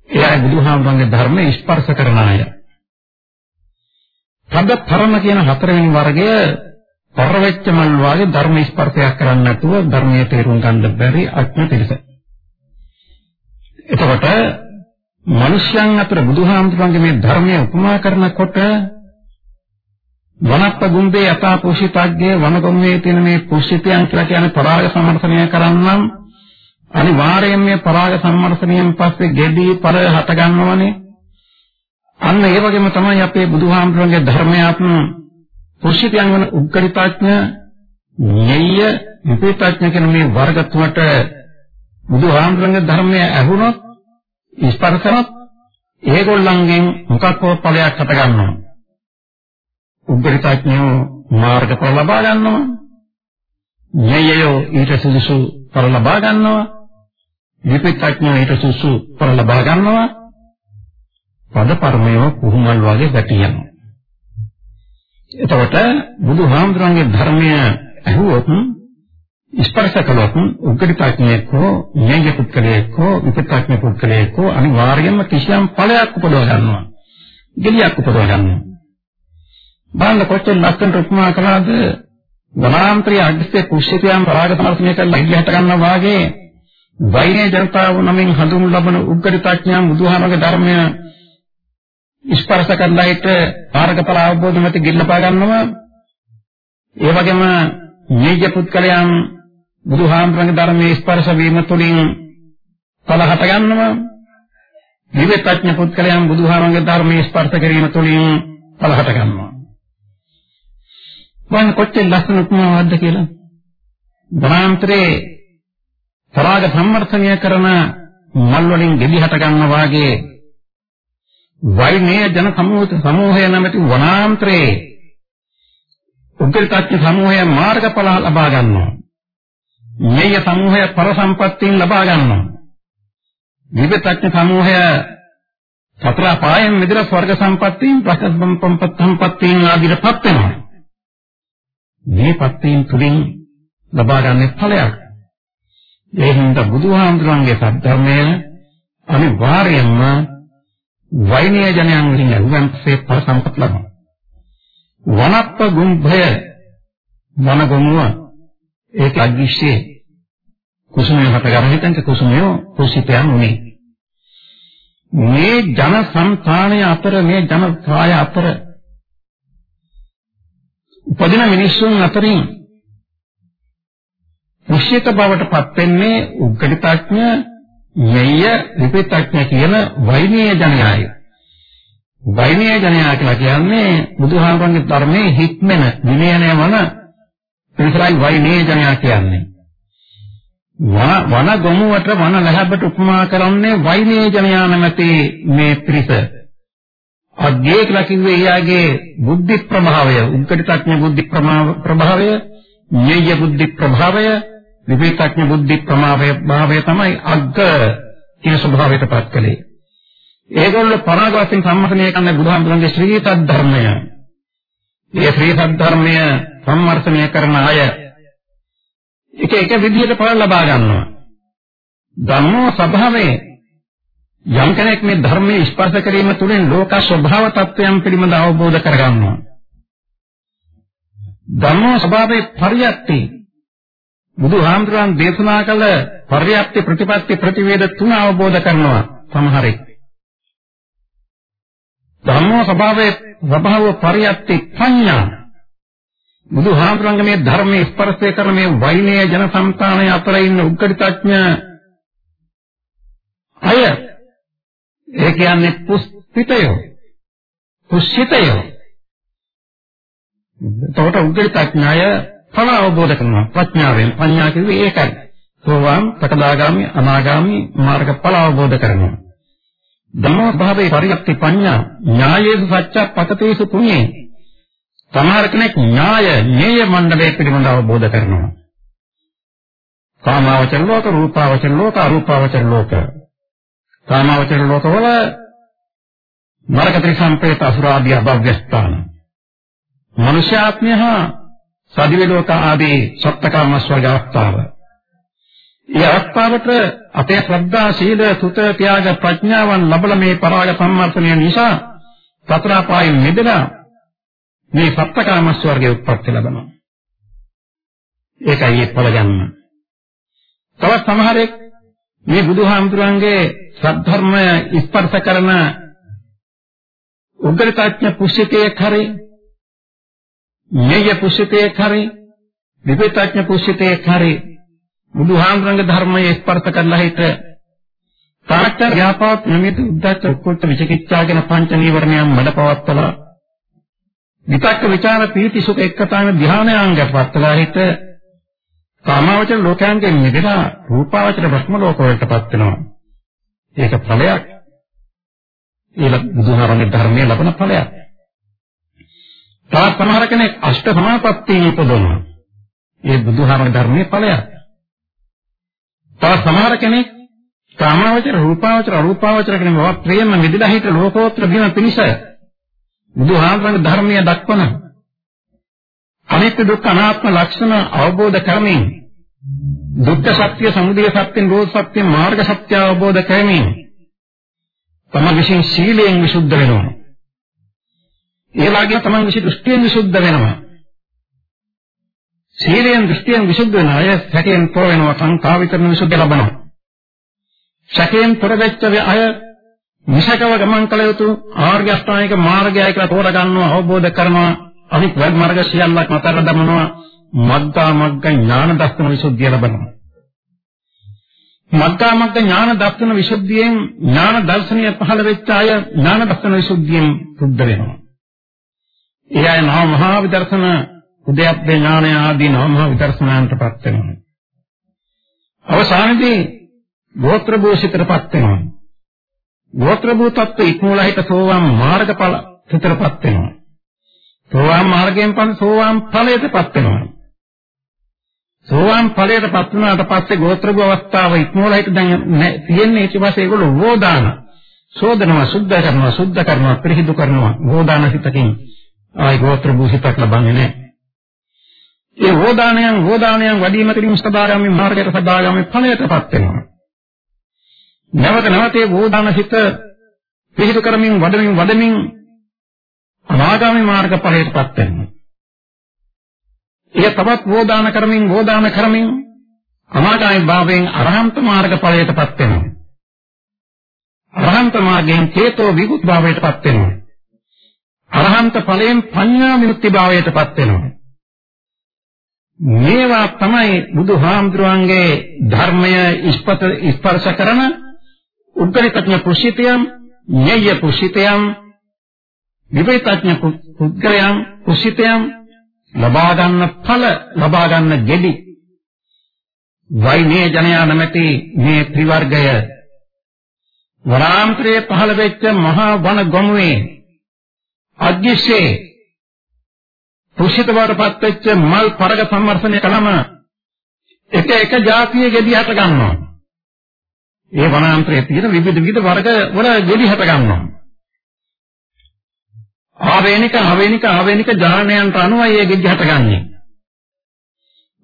එයා බුදුහාමුදුරන්ගේ ධර්මයේ ස්පර්ශ කරන අය. පද තරම කියන හතරවෙනි වර්ගය පරවෙච්ච මල් වාගේ ධර්ම ස්පර්ශයක් කරන්නේ නැතුව ධර්මයේ තේරුම් ගන්න බැරි අඥ පිරිස. එතකොට මිනිස්යන් අතර බුදුහාමුදුරන්ගේ මේ ධර්මයේ උපමා කරනකොට වනප්ප ගුම්බේ යථා පෝෂිතග්ගේ වනගොම්මේ තියෙන මේ පුෂ්ඨිතයන් කියලා කියන්නේ පරාග සමර්ථනය කරන්නම් අනිවාර්යයෙන් මේ පරාග සම්මර්ෂණයෙන් පස්සේ ගෙඩි පළ හට ගන්නවනේ. අන්න ඒ වගේම තමයි අපේ බුදුහාමුදුරන්ගේ ධර්මයාත්ම පුරුෂිතයන් වන උද්ගලිතඥ, ඤෙය්‍ය, විපේතඥ කියන මේ වර්ග තුනට බුදුහාමුදුරන්ගේ ධර්මය ඇහුනොත් ස්පර්ශ කරොත් ඒගොල්ලන්ගෙන් මොකක් හෝ ඵලයක් හට ගන්නවා. උද්ගලිතඥයෝ මාර්ගඵල ලබා ගන්නවා. ඤෙය්‍යයෝ ඊට සුදුසු ඵල ලබා ගන්නවා. විපිටඥයෝ ඊට සුසු ඵල ලබා ගන්නවා. පද පරමය කුහුමල් වගේ ගැටි යනවා. එතකොට බුදුහාමුදුරන්ගේ ධර්මය ඇහුවොත් ස්පර්ශ කළොත් උග්ගටිපඥයෙක් හෝ ඤය පුත්කලයෙක් හෝ විපිටඥ පුත්කලයෙක් හෝ අනිවාර්යයෙන්ම කිසියම් ඵලයක් උපදව ගන්නවා. ගෙලියක් උපදව ගන්නවා. බලන්න කොච්චර ලස්සනට උපමා කළාද වනාන්තරයේ අග්‍රසේ කුෂ්ඨිතයන් පරාග සමර්ථනය කරලා ඉල්ලහට ගන්නවා වාගේ වෛරය ජනතාව නමින් හඳුන්වන ලබන උග්ගටිපඥයන් බුදුහාමගේ ධර්මය ස්පර්ශ කරලායිට මාර්ගඵල අවබෝධ නැති ගිල්ලපා ගන්නවා. ඒ වගේම නීජ පුත්කලයන් බුදුහාමරගේ ධර්මයේ ස්පර්ශ වීම තුළින් ඵල හට ගන්නවා. විවේකඥ පුත්කලයන් බුදුහාමරගේ ධර්මයේ ස්පර්ශ කිරීම තුළින් ඵල හට ගන්නවා. මම කොච්චර ලස්සන උපමාවක්ද කියලා? ධනාන්තරේ පරාග සම්මර්ථනය කරන මල් වලින් ගෙඩි හට ගන්නා වාගේ වෛනේය ජන සමූහය නැමැති වනාන්තරේ උග්‍රතාත්‍ය සමූහය මාර්ගඵල ලබා ගන්නවා. මේය සමූහය පරසම්පත්තීන් ලබා ගන්නවා. විවිධත්‍ය සමූහය සතර පායෙන් මිදර ස්වර්ග සම්පත්තීන් ප්‍රසම්පම් සම්පත්තීන් ආදිරපත් වෙනවා. මේ පත්තීන් තුලින් ලබා ගන්න ඵලයක්. ඒ හින්දා බුදුහාමුදුරන්ගේ සත්‍යමය අනිවාර්යයෙන්ම වෛනීය ජනයන් වලින් ලැබුවන්සේ පර සම්පත් ලබනවා. වනප්ප ගුම්භය වනගමුව ඒක අදිශ්යේ කුසුමේ හට ගන්න හිතන්ට කුසුමය කුසිතයන් උනේ. මේ ජන සංතාණය අතර මේ ජන කාය අතර උපදින මිනිසුන් අතරින් කුසිත බවට පත් වෙන්නේ උග්ගටිතඥ යෙය විපිතඥ කියන වෛනීය ජනයාය. වෛනීය ජනයා කියලා කියන්නේ බුදුහාමරගේ ධර්මයේ හික්මන විනයනය වන පිරිසයි වෛනීය ජනයා කියන්නේ. වන වන ගොමුවට වන ලැබට උපමා කරන්නේ වෛනීය ජනයා නැමැති මේ පිරිස. අධ්‍යේ කියලා කිව්වේ එයාගේ බුද්ධි ප්‍රභාවය, උද්ගටිතඥ බුද්ධි ප්‍රභාවය, ඤේය බුද්ධි ප්‍රභාවය විවේකඥ බුද්ධි ප්‍රමාවය භාවය තමයි අග්ග කියන ස්වභාවයටපත් කළේ. ඒගොල්ලෝ පරාග වශයෙන් සම්මතනය කරන බුදුහාමුදුරන්ගේ ශ්‍රී සද්ධර්මය. ඒ ශ්‍රී සද්ධර්මය සම්මර්ථනය කරන අය එක එක විදිහට පල ලබා ගන්නවා. ධම්මෝ ස්වභාවයේ යම් කෙනෙක් මේ ධර්මයේ ස්පර්ශ කිරීම තුළින් ලෝක ස්වභාව තත්වයන් පිළිබඳ අවබෝධ කරගන්නවා. ධම්මෝ ස්වභාවයේ පරියක්ති බුදුහාමුදුරන් දේශනා කළ පර්යාප්ති ප්‍රතිපත්ති ප්‍රතිවේද තුන අවබෝධ කරනවා සමහරෙක්. ධම්මෝ ස්වභාවයේ ස්වභාව පර්යාප්ති පඤ්ඤා බුදුහාමුදුරන්ගේ මේ ධර්මයේ ස්පර්ශය කරන මේ වෛනීය ජන සම්තානය අතර ඉන්න උද්ගටිතඥ අය ඒ කියන්නේ පුස්තිතයෝ පුස්සිතයෝ එතකොට උද්ගටිතඥය ඵල අවබෝධ කරනවා ප්‍රඥාවෙන් පඤ්ඤා කිව්වේ ඒකයි සෝවාන් සකදාගාමි අනාගාමි මාර්ග ඵල අවබෝධ කරනවා ධම්ම භාවේ පරියක්ති පඤ්ඤා ඥායේසු සච්ච පතතේසු පුඤ්ඤේ සමහර කෙනෙක් න්‍යාය න්‍යාය මණ්ඩලය පිළිබඳව අවබෝධ කරනවා. කාමාවචර ලෝක, රූපාවචර ලෝක, අරූපාවචර ලෝක. කාමාවචර ලෝකවල නරක ත්‍රිසම්පේත අසුරාදී අභව්‍යස්ථාන. මනුෂ්‍යාත්මය හා සදිවි ලෝක ආදී සත්කාම ස්වර්ග අවස්ථාව. ඒ අවස්ථාවට අපේ ශ්‍රද්ධා, සීල, සුත, ත්‍යාග, ප්‍රඥාවන් ලැබල මේ පරාග සම්මර්ථනය නිසා සතර පායෙන් මිදලා මේ සත්කාම ස්වර්ගයේ උත්පත්ති ලැබෙනවා. ඒකයි ඒ ඵල ගන්න. තවත් සමහරෙක් මේ බුදුහාමුදුරන්ගේ සද්ධර්මය ස්පර්ශ කරන උග්‍රතාඥ පුෂ්‍යකයේ කරේ ඤය පුෂ්‍යකයේ කරේ විපේතාඥ පුෂ්‍යකයේ කරේ බුදුහාමුදුරන්ගේ ධර්මයේ ස්පර්ශ කරලා හිට තාක්ෂර ව්‍යාපාර නිමිත උද්දච්ච උක්කුච්ච විචිකිච්ඡා කියන පංච නීවරණයන් මඩපවත්තලා විතක්ක ਵਿਚාර පීති සුඛ එක්කතාන ධානයාංග පත්තලා හිට කාමාවචර ලෝකයන්ගෙන් මිදලා රූපාවචර භ්‍රම ලෝක වලටපත් වෙනවා. ඒක ඵලයක්. ඒ බුදුහාරගේ ධර්මයේ ලබන ඵලයක්. තවත් සමහර කෙනෙක් අෂ්ට සමාපත්තිය ඉපදවනවා. ඒ බුදුහාරගේ ධර්මයේ ඵලයක්. තවත් සමහර කෙනෙක් කාමාවචර රූපාවචර අරූපාවචර කියන බව ප්‍රේම මිදලා හිට ලෝකෝත්තර බිම පිනිස බුදුහාරගේ ධර්මයේ දක්වන අනිත්‍ය දුක්ඛ අනාත්ම ලක්ෂණ අවබෝධ කරමින් දුක්ඛ සත්‍ය, සමුදය සත්‍ය, නිරෝධ සත්‍ය, මාර්ග සත්‍ය අවබෝධ කරමින් තම විශ්ින් සීලයෙන් විසුද්ධ වෙනවා. ඒ වගේම තමන් විශ්ින් දෘෂ්ටියෙන් විසුද්ධ වෙනවා. සීලයෙන් දෘෂ්ටියෙන් විසුද්ධ වෙන අය සැකයෙන් තොර වෙනවා සංකා විතරන විසුද්ධිය ලබනවා. සැකයෙන් තොර වෙච්ච අය මිසකව ගමන් කළ යුතු ආර්ය අෂ්ටාංගික මාර්ගයයි කියලා තෝරගන්නවා අවබෝධ කරනවා අනිත් වැඩ මාර්ග සියල්ලක් මතර දමනවා මග්ගා මග්ග ඥාන දර්ශන විසුද්ධිය ලබනවා මග්ගා මග්ග ඥාන දර්ශන විසුද්ධියෙන් ඥාන දර්ශනීය පහළ වෙච්ච අය ඥාන දර්ශන විසුද්ධියෙන් සුද්ධ වෙනවා ඒ අය මහා මහා විදර්ශන උද්‍යප්පේ ඥානය ආදී නව මහා විදර්ශනාන්ටපත් වෙනවා. අවසානයේදී ගෝත්‍ර භූෂිතටපත් වෙනවා. ගෝත්‍ර භූතත්ව ඉක්මවලා හිට සෝවාන් මාර්ගඵල සිතරපත් වෙනවා. සෝවාන් මාර්ගයෙන් පස්සේ සෝවාන් ඵලයටපත් වෙනවා. සෝවාන් ඵලයටපත් වුණාට පස්සේ ගෝත්‍රභ අවස්ථාව ඉක්මවලා හිට දැන් තියෙන්නේ ඊට පස්සේ ඒගොල්ලෝ වෝදාන. සෝදනවා සුද්ධ කරනවා සුද්ධ කරනවා පිරිහිදු කරනවා වෝදාන හිතකින් ආයි ගෝත්‍රභ හිතක් ලබන්නේ නැහැ. ඒ වෝදානයන් වෝදානයන් වැඩිම කිරීම සදාගාමී මාර්ගයට සදාගාමී ඵලයටපත් වෙනවා. නැවත නැවත ඒ වෝදාන හිත පිරිහිදු කරමින් වඩමින් වඩමින් අනාගාමී මාර්ග ඵලයටපත් වෙනවා. ඒ තවත් වෝදාන කරමින් වෝදාන කරමින් අනාගාමී භාවයෙන් අරහන්ත මාර්ග ඵලයටපත් වෙනවා. අරහන්ත මාර්ගයෙන් චේතෝ විමුක්ත භාවයටපත් වෙනවා. අරහන්ත ඵලයෙන් පඤ්ඤා විමුක්ති භාවයටපත් වෙනවා. මේවා තමයි බුදුහාමුදුරන්ගේ ධර්මය ස්පර්ශ කරන උද්ගලිතඥ පුරුෂිතයන්, ඤය පුරුෂිතයන් විවේතඥ පුද්ගලයන් කුසිතයන් ලබා ගන්න ඵල ලබා ගන්න ගෙඩි වයිනේ ජනයා නැමැති මේ ත්‍රිවර්ගය වරාන්තරයේ පහළ වෙච්ච මහා වන ගොමුවේ අග්ගිස්සේ පුෂිත වරපත් වෙච්ච මල් පරග සම්වර්ෂණය කළම එක එක જાතිය ගෙඩි හට ගන්නවා. ඒ වනාන්තරයේ තියෙන විවිධ විවිධ වර්ග වල ගෙඩි හට ගන්නවා. ආවේනික ආවේනික ආවේනික ජානයන්ට අනුවයි ඒ ගෙඩි හටගන්නේ.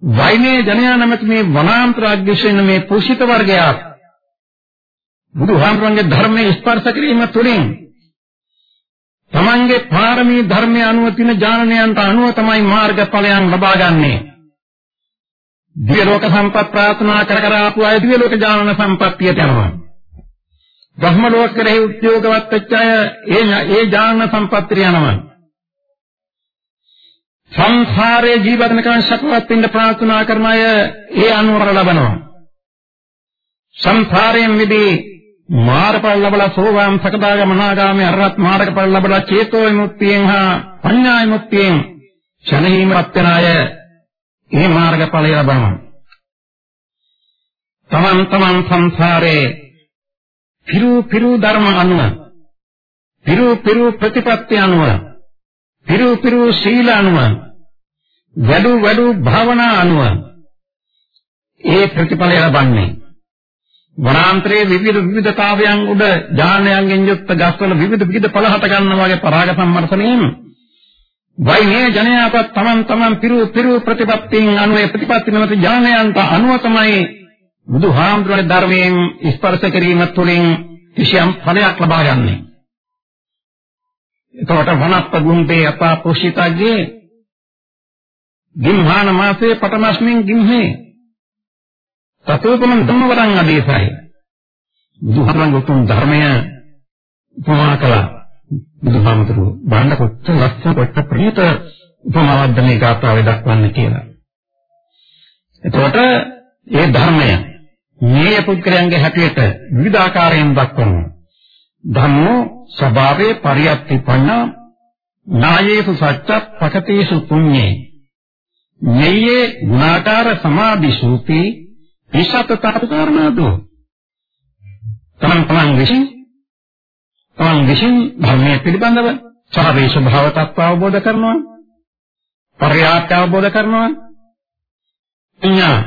වයිනේ ජනයා නැමැති මේ වනාන්තරාග්‍යශේන මේ පුෂිත වර්ගයක්. බුදුහාමුදුරන්ගේ ධර්මයේ ස්පර්ශ කිරීම තුළින් තමන්ගේ පාරමී ධර්මයේ අනුව තින ඥානයන්ට අනුව තමයි මාර්ගඵලයන් ලබා ගන්නේ. දිව්‍ය ලෝක සම්පත් ප්‍රාර්ථනා කර කර ආපු අය දිව්‍ය ලෝක ඥාන සම්පත්තියට යනවා. බ්‍රහ්ම ලෝක කරේ උද්‍යෝගවත් වෙච්ච අය ඒ ඒ ඥාන සම්පත්තිය යනවා. සංසාරේ ජීවිතන කරන ශක්තිවත් වෙන්න ප්‍රාර්ථනා කරන අය ඒ අනුවර ලබනවා. සංසාරයෙන් මිදී මාර්ගඵල ලැබලා සෝවාන් සකදාගම නාගාමී අරහත් මාර්ගඵල ලැබලා චේතෝ විමුක්තියෙන් හා පඤ්ඤා විමුක්තියෙන් ශනහිමත් වෙන අය මේ මාර්ගඵලය ලබනවා. තමන් තමන් සංසාරේ පිරු පිරු ධර්ම අනුව පිරු පිරු ප්‍රතිපත්ති අනුව පිරු පිරු සීල අනුව වැඩු වැඩු භාවනා අනුව ඒ ප්‍රතිඵලය ලබන්නේ වනාන්තරයේ විවිධ විවිධතාවයන් උඩ ඥානයන්ගෙන් යුක්ත ගස්වල විවිධ විවිධ ඵල හට ගන්නා වගේ පරාග සම්මර්ෂණයෙන් වයිනේ ජනයාපත් තමන් තමන් පිරු පිරු ප්‍රතිපත්තියෙන් අනුවේ ප්‍රතිපත්ති නැමැති ඥානයන්ට අනුව තමයි බුදුහාමුදුරනේ ධර්මයෙන් ස්පර්ශ කිරීම තුළින් කිසියම් ඵලයක් ලබා ගන්නේ. එතකොට වනප්ප ගුම්පේ අපා පුෂිතගේ ගිම්හාන මාසේ පටමස්මින් ගිම්හේ තතෝපමන් ධම්මවරං අදේසයි බුදුහාමරන් උතුම් ධර්මය උපමා කළා. බුදුහාමතුරු බණ්ඩ කොච්චර ලස්සන කොච්චර ප්‍රණීත උපමාවක්ද මේ ගාථාවේ දක්වන්නේ කියලා. එතකොට ඒ ධර්මය මේ පුද්ගලයන්ගේ හැටියට විවිධාකාරයෙන් දක්වනවා. ධම්මෝ ස්වභාවේ පරියප්ති පඤ්ඤා නායේසු සච්ච පකතේසු පුඤ්ඤේ. ඤයේ ගුණාකාර සමාධිසූපි විසතතාවකාරණදෝ තමන් තමන් විසින් තමන් විසින් ධර්මයේ පිළිබඳව සහවේ ස්වභාව තත්ත්ව අවබෝධ කරනවා පරියාප්ත අවබෝධ කරනවා. එඤ්ඤා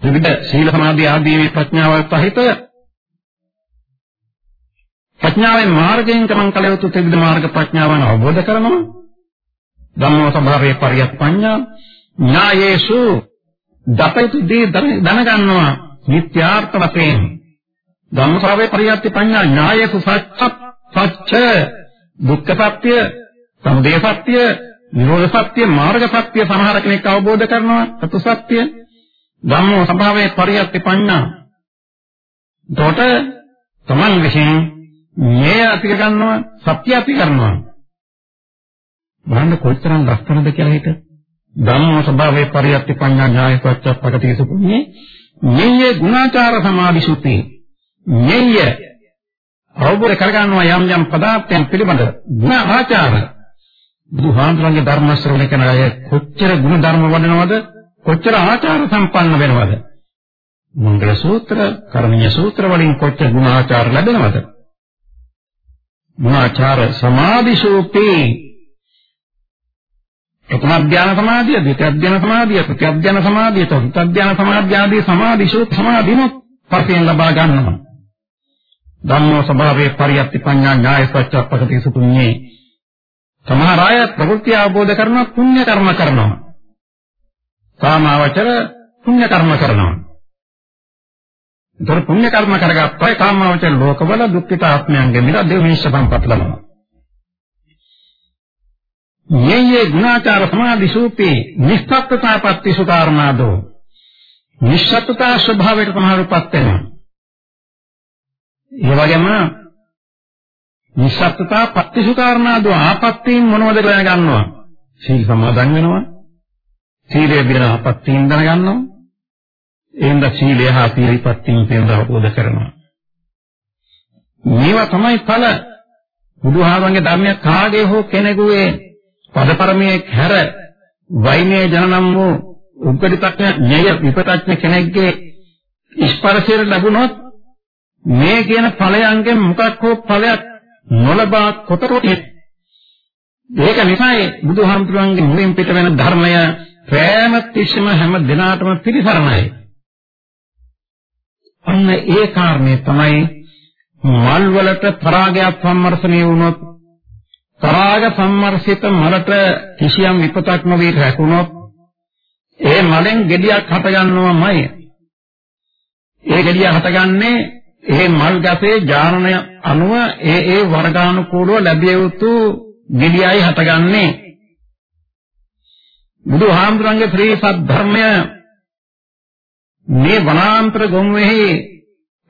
විවිධ සීල සමාධි ආදී ප්‍රඥාව සහිත ප්‍රඥාවේ මාර්ගයෙන් තමන් කල යුතු ත්‍රිවිධ මාර්ග ප්‍රඥාවන් අවබෝධ කරනවා. ධම්මෝ සම්භාවයේ පරියත් පඤ්ඤා ඥායේසු දපයුතු දේ දැනගන්නවා. නිත්‍යාර්ථ වශයෙන්. ධම්මසාවේ පරියත් පඤ්ඤා ඥායේසු සත්‍ය සත්‍ය දුක්ඛ සත්‍ය සමුදය සත්‍ය නිරෝධ සත්‍ය මාර්ග සත්‍ය සමහර කෙනෙක් අවබෝධ කරනවා. චතු සත්‍ය. ධම්මෝ සම්භාවයේ පරියත් පඤ්ඤා දොට තමන් විසින් මේ අති ගන්නවා සත්‍ය අති කරනවා. බලන්න කොච්චරම් ලස්සනද කියලා හිත ධම්ම ස්වභාවයේ පරියත්ති පඤ්ඤා ඥාය සත්‍යප්පකටි සුපුඤ්ඤේ ඤෙය්‍ය ගුණාචාර සමාධිසුති ඤෙය්‍ය අවබෝධ කරගන්නවා යම් යම් පදාර්ථයන් පිළිබඳ ගුණ ආචාර. බුදුහාමුදුරන්ගේ ධර්ම ශ්‍රවණය කරන අය කොච්චර ගුණ ධර්ම වඩනවද? කොච්චර ආචාර සම්පන්න වෙනවද? මංගල සූත්‍ර කර්මීය සූත්‍ර වලින් කොච්චර ගුණ ආචාර ලැබෙනවද? ගුණාචාර සමාධිසූපේ. ප්‍රථම ධානය සමාධිය, ද්විතිය ධානය සමාධිය, තෘතිය ධානය සමාධිය, චතුර්ථ ධානය සමාධිය ආදී සමාධිශෝත් සමාධිනොත් පස්යෙන් ලබා ගන්නවා. ධම්මෝ ස්වභාවයේ පරියප්ති පඤ්ඤා ඥාය සත්‍යප්පකති සුතුඤ්ඤේ. සමහර අය ප්‍රවෘත්ති අවබෝධ කරන පුණ්‍ය කර්ම කරනවා. කාමාවචර පුණ්‍ය කර්ම කරනවා. ඒතර පුණ්‍ය කර්ම කරගත්තා කාමාවචර ලෝකවල දුක්ඛිත ආත්මයන්ගේ මිද දෙව මිනිස් සම්පත් ලබනවා. ඤේයේ ගුණාචාර සමාධි සූපේ නිස්සත්තාපත්ති සුකාරණාදෝ නිස්සත්තා ස්වභාවයට සමහරපත් වෙනවා ඒ වගේම නිස්සත්තා පත්ති සුකාරණාදෝ ආපත්තීන් මොනවද කියලා ගන්නවා. සීල් සමාදන් වෙනවා. සීලය බිරන ආපත්තීන් දැනගන්නවා එහෙනම් සීලය හා සීලපත්තීන් පිළිබඳව අවබෝධ කරනවා. මේවා තමයි ඵල. බුදුහාමගේ ධර්මයක් කාගේ හෝ කෙනෙකුගේ පදපරමයේ හැර වෛනේ ජනනම් වූ උපකටිතඥ ඤය විපතඥ කෙනෙක්ගේ ස්පර්ශයෙන් ලැබුණොත් මේ කියන ඵලයන්ගෙන් මොකක් හෝ ඵලයක් නොලබා කොතරොත් ඒක නිසායි බුදුහාමුදුරන්ගේ මුලින් පිට වෙන ධර්මය ප්‍රේම තිස්සම හැම දිනාටම පිළිසරණයි. අන්න ඒ කාරණේ තමයි මල් වලට පරාගයක් සම්මර්ෂණය වුණොත් තරාග සම්මර්ෂිත මලට කිසියම් විපතක් නොවී රැකුණොත් ඒ මලෙන් ගෙඩියක් හටගන්නවමයි. ඒ ගෙඩිය හටගන්නේ ඒ මල් ගසේ ජානනය අනුව ඒ ඒ වර්ගානුකූලව ලැබිය යුතු ගෙඩියයි හටගන්නේ. බුදුහාමුදුරන්ගේ ශ්‍රී සද්ධර්මය මේ වනාන්තර ගොම්වෙහි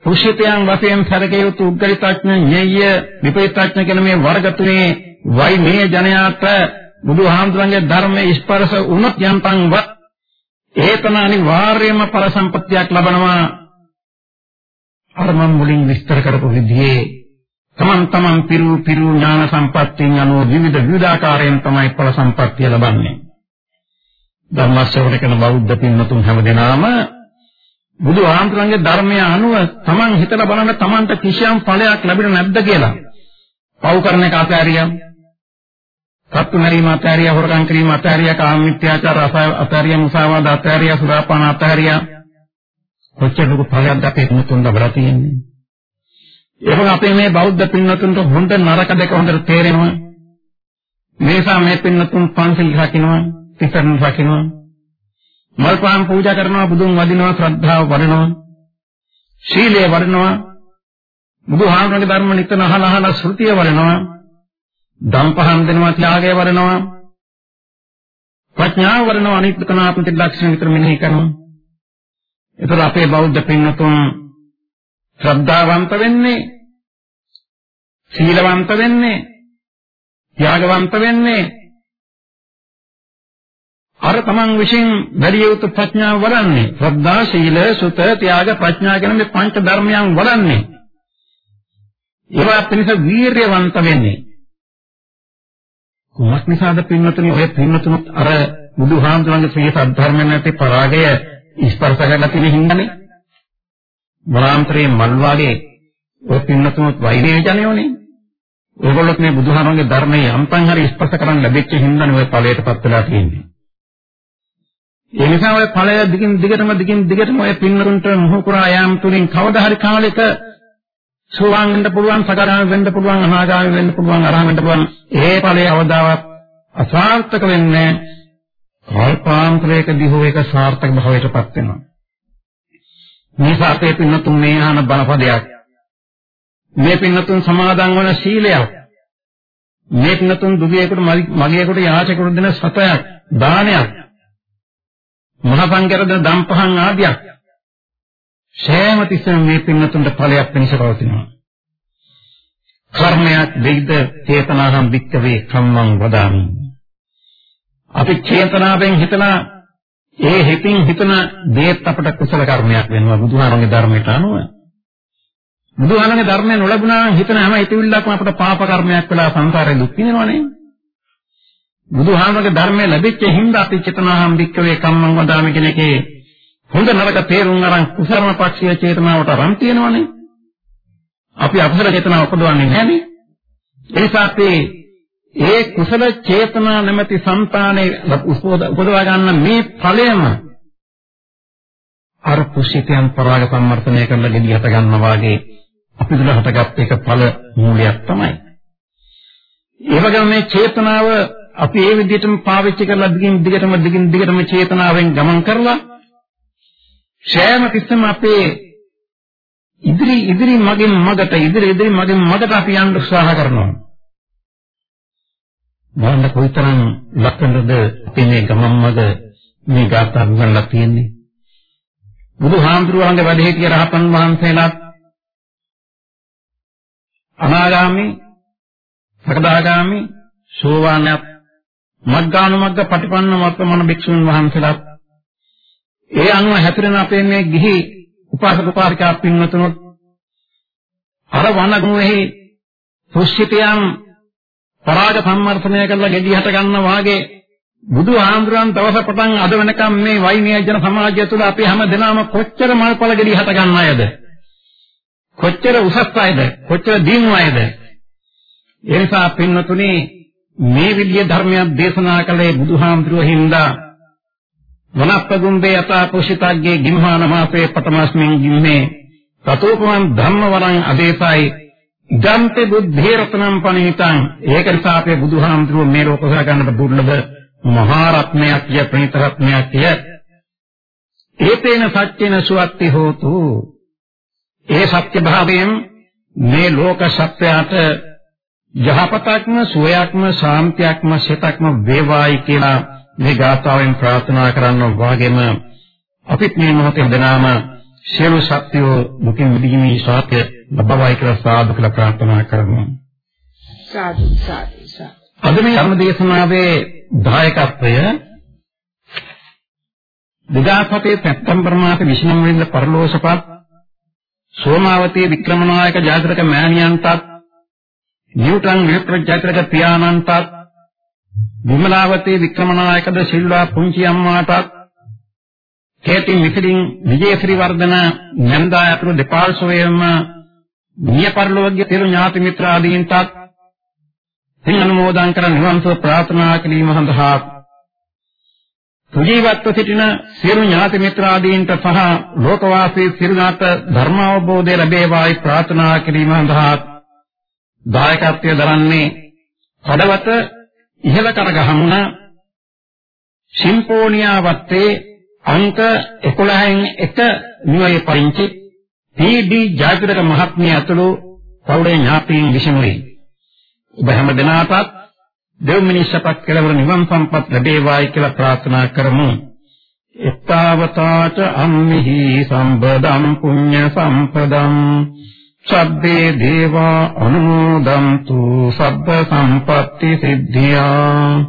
පුෂිතයන් වශයෙන් සැලකිය යුතු උද්ගලිතඥ ඤෙය්‍ය විපරිතඥ කියන මේ වර්ග තුනේ වයි මේ ජනයාට බුදුහාමුදුරන්ගේ ධර්මයේ ස්පර්ශ වුණොත් යන්තම්වත් ඒතන අනිවාර්යයෙන්ම පර සම්පත්තියක් ලබනවා. අර මම මුලින් විස්තර කරපු විදිහේ තමන් තමන් පිරු පිරු ඥාන සම්පත්තියෙන් අනුව විවිධ විවිධාකාරයෙන් තමයි ඵල සම්පත්තිය ලබන්නේ. ධර්ම ශ්‍රවණය කරන බෞද්ධ පින්වතුන් හැමදෙනාම බුදු ආමතුන්ගේ ධර්මය අනුව තමන් හිතලා බලන්න තමන්ට කිසියම් ඵලයක් ලැබෙන්නේ නැද්ද කියලා. පව් කරන එක අතහැරියම්. සත්තු මරීම අතහැරියා හොරකම් කිරීම අතහැරියා කාම මිත්‍යාචාර අතහැරියා මුසාවාද අතහැරියා සුරාපාන අතහැරියා. කොච්චර ලොකු ඵලයක්ද අපේ මුතුන් ලබලා තියෙන්නේ? එහෙනම් අපේ මේ බෞද්ධ පින්නතුන්ට හොඳ නරක දෙක හොඳට තේරෙනවා. මේසා මේ පින්නතුන් පන්සල් රකින්නවා තිසරණ රකින්නවා. මල් පාන් පූජා කරනවා බුදුන් වදිනවා ශ්‍රද්ධාව වඩනවා. ශීලයේ වඩනවා. බුදුහාමුදුරගේ ධර්ම නිතර අහලා අහලා ශ්‍රුතිය වඩනවා. දම් පහන් දෙනවා ත්‍යාගය වඩනවා ප්‍රඥාව වඩනවා අනිත්‍ය කනාත්මික ලක්ෂණ විතර මෙනෙහි කරනවා. ඒතර අපේ බෞද්ධ පින්නතුන් ශ්‍රද්ධාවන්ත වෙන්නේ සීලවන්ත වෙන්නේ ත්‍යාගවන්ත වෙන්නේ. අර තමන් විසින් වැඩි යුතු ප්‍රඥාව වඩන්නේ ශ්‍රද්ධා ශීල සුත ත්‍යාග ප්‍රඥා කියන මේ පංච ධර්මයන් වඩන්නේ. ඒවා පිණිස වීරියවන්ත වෙන්නේ. කුමක් නිසාද පින්වතුනි ඔය පින්වතුන් අර බුදුහාමුදුරන්ගේ ශ්‍රී සද්ධර්මයෙන් නැති පරාගය ස්පර්ශ කරලා තියෙන හින්දානේ. වරාන්තරයේ මල් වාගේ ඔය පින්වතුන් වෛරය ජනයෝනේ. ඔයගොල්ලොත් මේ බුදුහාමුදුරන්ගේ ධර්මයේ අම්පන් හරි ස්පර්ශ කරන් ලැබෙච්ච හින්දානේ ඔය ඵලයටපත් වෙලා තියෙන්නේ. ඒ නිසා ඔය ඵලය දිගින් දිගටම දිගින් දිගටම ඔය පින්නරුන්ට මොහු පුරා යාම් තුලින් කවදා හරි කාලෙක සෝවාන් වෙන්න පුළුවන් සකරාම වෙන්න පුළුවන් අනාගාමී වෙන්න පුළුවන් අරහන් වෙන්න පුළුවන්. ඒ ඵලයේ අවදාවක් අසාර්ථක වෙන්නේ කල්පාන්තරයකදී හෝ ඒක සාර්ථක භාවයටපත් වෙනවා. මේ සාපේ පින්නතුන් මේ අහන බණපදයක් මේ පින්නතුන් සමාදන් වන සීලයක් මේ පින්නතුන් දුගියෙකුට මගියෙකුට යාචකෙකුට දෙන සතයක් දානයක් මහසංඝරද දම්පහන් ආදියක් සෑම තිස්සම මේ පින්නතුන්ට ඵලයක් වෙනස පවතිනවා. කර්මයක් දෙයිද චේතනාහම් වික්කවේ කම්මං වදාමි. අපි චේතනාවෙන් හිතලා ඒ හිතින් හිතන දේත් අපට කුසල කර්මයක් වෙනවා බුදුහාමගේ ධර්මයට අනුව. බුදුහාමගේ ධර්මය නොලබුණා නම් හිතන හැම හිතවිල්ලක්ම අපට පාප කර්මයක් වෙලා සංසාරේ දුක් විඳිනවනේ. බුදුහාමගේ ධර්මය ලැබෙච්ච හින්දා අපි චේතනාහම් වික්කවේ කම්මං වදාමි කියන එකේ හොඳ නරක තේරුම් අරන් කුසලම පක්ෂීය චේතනාවට අරන් තියෙනවනේ. අපි අකුසල චේතනාව උපදවන්නේ නැහැනේ. ඒ නිසා අපි ඒ කුසල චේතනා නැමැති సంతානේ උපදවා ගන්න මේ ඵලයම අර කුසිතයන් පරාග සම්මර්ථනය කරලා ගෙඩි හට ගන්නවා වගේ අපි තුල හටගත් එක ඵල මූලයක් තමයි. ඒ වගේම මේ චේතනාව අපි ඒ විදිහටම පාවිච්චි කරලා දිගින් දිගටම දිගින් දිගටම චේතනාවෙන් ගමන් කරලා සෑම කිස්සම අපේ ඉදිරි ඉදිරි මගෙන් මගට ඉදිරි ඉදිරි මගෙන් මගට අපි යන්න උත්සාහ කරනවා. බලන්න කොයිතරම් ලක්ෂණද අපි මේ ගමන් මග මේ ගාථා ගන්නලා තියෙන්නේ. බුදුහාමුදුරුවන්ගේ වැඩ සිටිය රහතන් වහන්සේලාත් අනාගාමි, සකදාගාමි, සෝවාන්යත් මග්ගානුමග්ග පටිපන්න වර්තමාන භික්ෂුන් වහන්සේලාත් ඒ අනුව හැතිරෙන අපේ මේ ගිහි උපාසක උපාසිකා පින්වතුනොත් අර වනගුණෙහි සුෂ්ඨිතයන් පරාග සම්මර්ථනය කරලා ගෙඩි හට ගන්න වාගේ බුදු ආන්දරන් දවස පටන් අද වෙනකම් මේ වෛනීය ජන සමාජය තුළ අපි හැම දිනම කොච්චර මල්පල ගෙඩි හට ගන්න අයද? කොච්චර උසස් අයද? කොච්චර දිනු අයද? ඒ නිසා පින්වතුනි මේ විදිය ධර්මයක් දේශනා කළේ බුදුහාමුදුරුවෝ හින්දා වනප්පගුම්බේ යතා පුෂිතග්ගේ ගිම්හාන මාසේ පතමස්මින් ගිම්මේ තතෝපමං ධම්මවරං අදේසයි ජන්තේ බුද්ධේ රත්නම් පණිතං ඒක නිසා අපේ බුදුහාමුදුරුවෝ මේ ලෝක කරගන්නට දුර්ලභ මහා රත්නයක් කිය ප්‍රණීත රත්නයක් කිය. ඒතේන සත්‍යන සුවත්ති හෝතු. ඒ සත්‍ය භාවයෙන් මේ ලෝක සත්‍යයට යහපතක්ම සුවයක්ම ශාන්තියක්ම සිතක්ම වේවායි කියලා මේ ගාථාවෙන් ප්‍රාර්ථනා කරනවා වාගේම අපිත් මේ මොහොතේ හදනාම සියලු ශක්තිය දුකින් මිදීමේ ශාක්‍ය ලබවයි කියලා සාදු කියලා ප්‍රාර්ථනා කරනවා. සාදු සාදු සාදු. අද මේ ධර්ම දේශනාවේ දායකත්වය 2007 සැප්තැම්බර් මාසේ 29 වෙනිදා පරලෝසපත් සෝමාවතී වික්‍රමනායක ජාතක මෑණියන්ටත් නිව්ටන් විප්‍රජාතක පියාණන්ටත් විමලාවතී වික්‍රමනායකද සිල්වා පුංචි අම්මාටත් කේතින් විසිරින් විජේශ්‍රී වර්ධන නන්දා අතුරු දෙපාර්ශ්වයේම මිය පරලෝකීය තිරු ඥාති මිත්‍ර ආදීන්ටත් පින් අනුමෝදන් කර නිවන් සුව ප්‍රාර්ථනා කිරීම සඳහා සුජීවත්ව සිටින සියලු ඥාති මිත්‍රාදීන්ට සහ ලෝකවාසී සිරුනාට ධර්ම අවබෝධය ලැබේවායි ප්‍රාර්ථනා කිරීම සඳහා දායකත්වයේ දරන්නේ කඩවත ඉහළ කරගහමුණ සිම්පෝනියා වත්තේ අංක 11න් 1 නිවයේ පරිංචි පී.ඩී. ජයතිලක මහත්මිය ඇතුළු පවුලේ ඥාතීන් විසිනුයි. ඔබ හැම දිනාටත් දෙව් මිනිස්සපත් කෙලවර නිවන් සම්පත් ලැබේවායි කියලා ප්‍රාර්ථනා කරමු. එත්තාවතාච අම්මිහි සම්බදම් පුඤ්ඤ සම්පදම් සබ්බේ දේවා අනුමෝදන්තු සබ්බ සම්පatti සිද්ධියා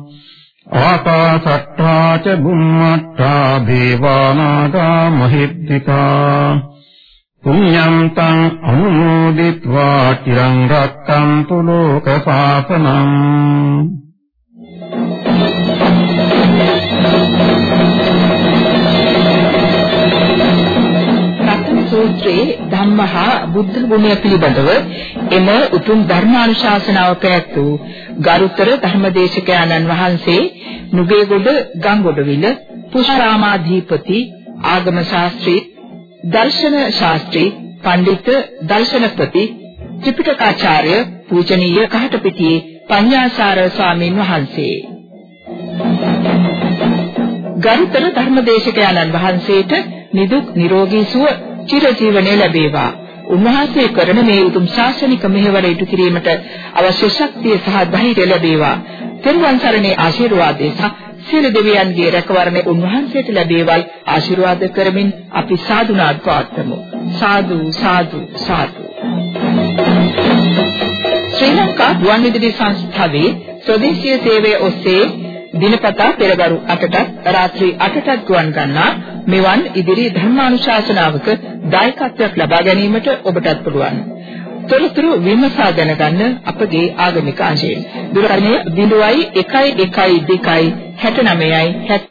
ආකාශට්ටා ච බුම්මට්ටා දේවානාගා මහිද්దికා පුඤ්ඤං තං අනුමෝදිत्वा චිරං රක්කන්තු ලෝක සාසනං සූත්‍රයේ ධම්මහා බුද්ධ ගුණය පිළිබඳව එම උතුම් ධර්මානුශාසනාව පැවැත්වූ ගරුතර ධර්මදේශකයන්න් වහන්සේ නුගේගොඩ ගංගොඩවිල පුෂ්පාරාමාධිපති ආගම ශාස්ත්‍රී දර්ශන ශාස්ත්‍රී පඬිත් දර්ශනපති ත්‍රිපිටකාචාර්ය පූජනීය කහටපිටියේ පඤ්ඤාසාර ස්වාමීන් වහන්සේ. ගරුතර ධර්මදේශකයන්න් වහන්සේට නිදුක් නිරෝගී සුව චිරජීවනයේ ලැබේවා. උන්වහන්සේ කරන මේ උතුම් ශාසනික මෙහෙවර ඉටු කිරීමට අවශ්‍ය ශක්තිය සහ ධෛර්යය ලැබේවා. තෙරුවන් සරණේ ආශිර්වාදේ සහ සියලු දෙවියන්ගේ රැකවරණය උන්වහන්සේට ලැබේවල් ආශිර්වාද කරමින් අපි සාදුනාත් පාත්මු. සාදු සාදු සාදු. ශ්‍රී ලංකා ගුවන්විදුලි සංස්ථාවේ ස්වදේශීය සේවය ඔස්සේ දිනපතා පෙරවරු 8ට රාත්‍රී 8ට ගුවන් ගන්නා මෙවන් ඉදිරි ධර්මානුශාසනාවක දායකත්වයක් ලබා ගැනීමට ඔබටත් පුළුවන්. තොරතුරු විමසා දැනගන්න අපගේ ආගමික අංශයෙන්. දුරකථනය 0112 69යි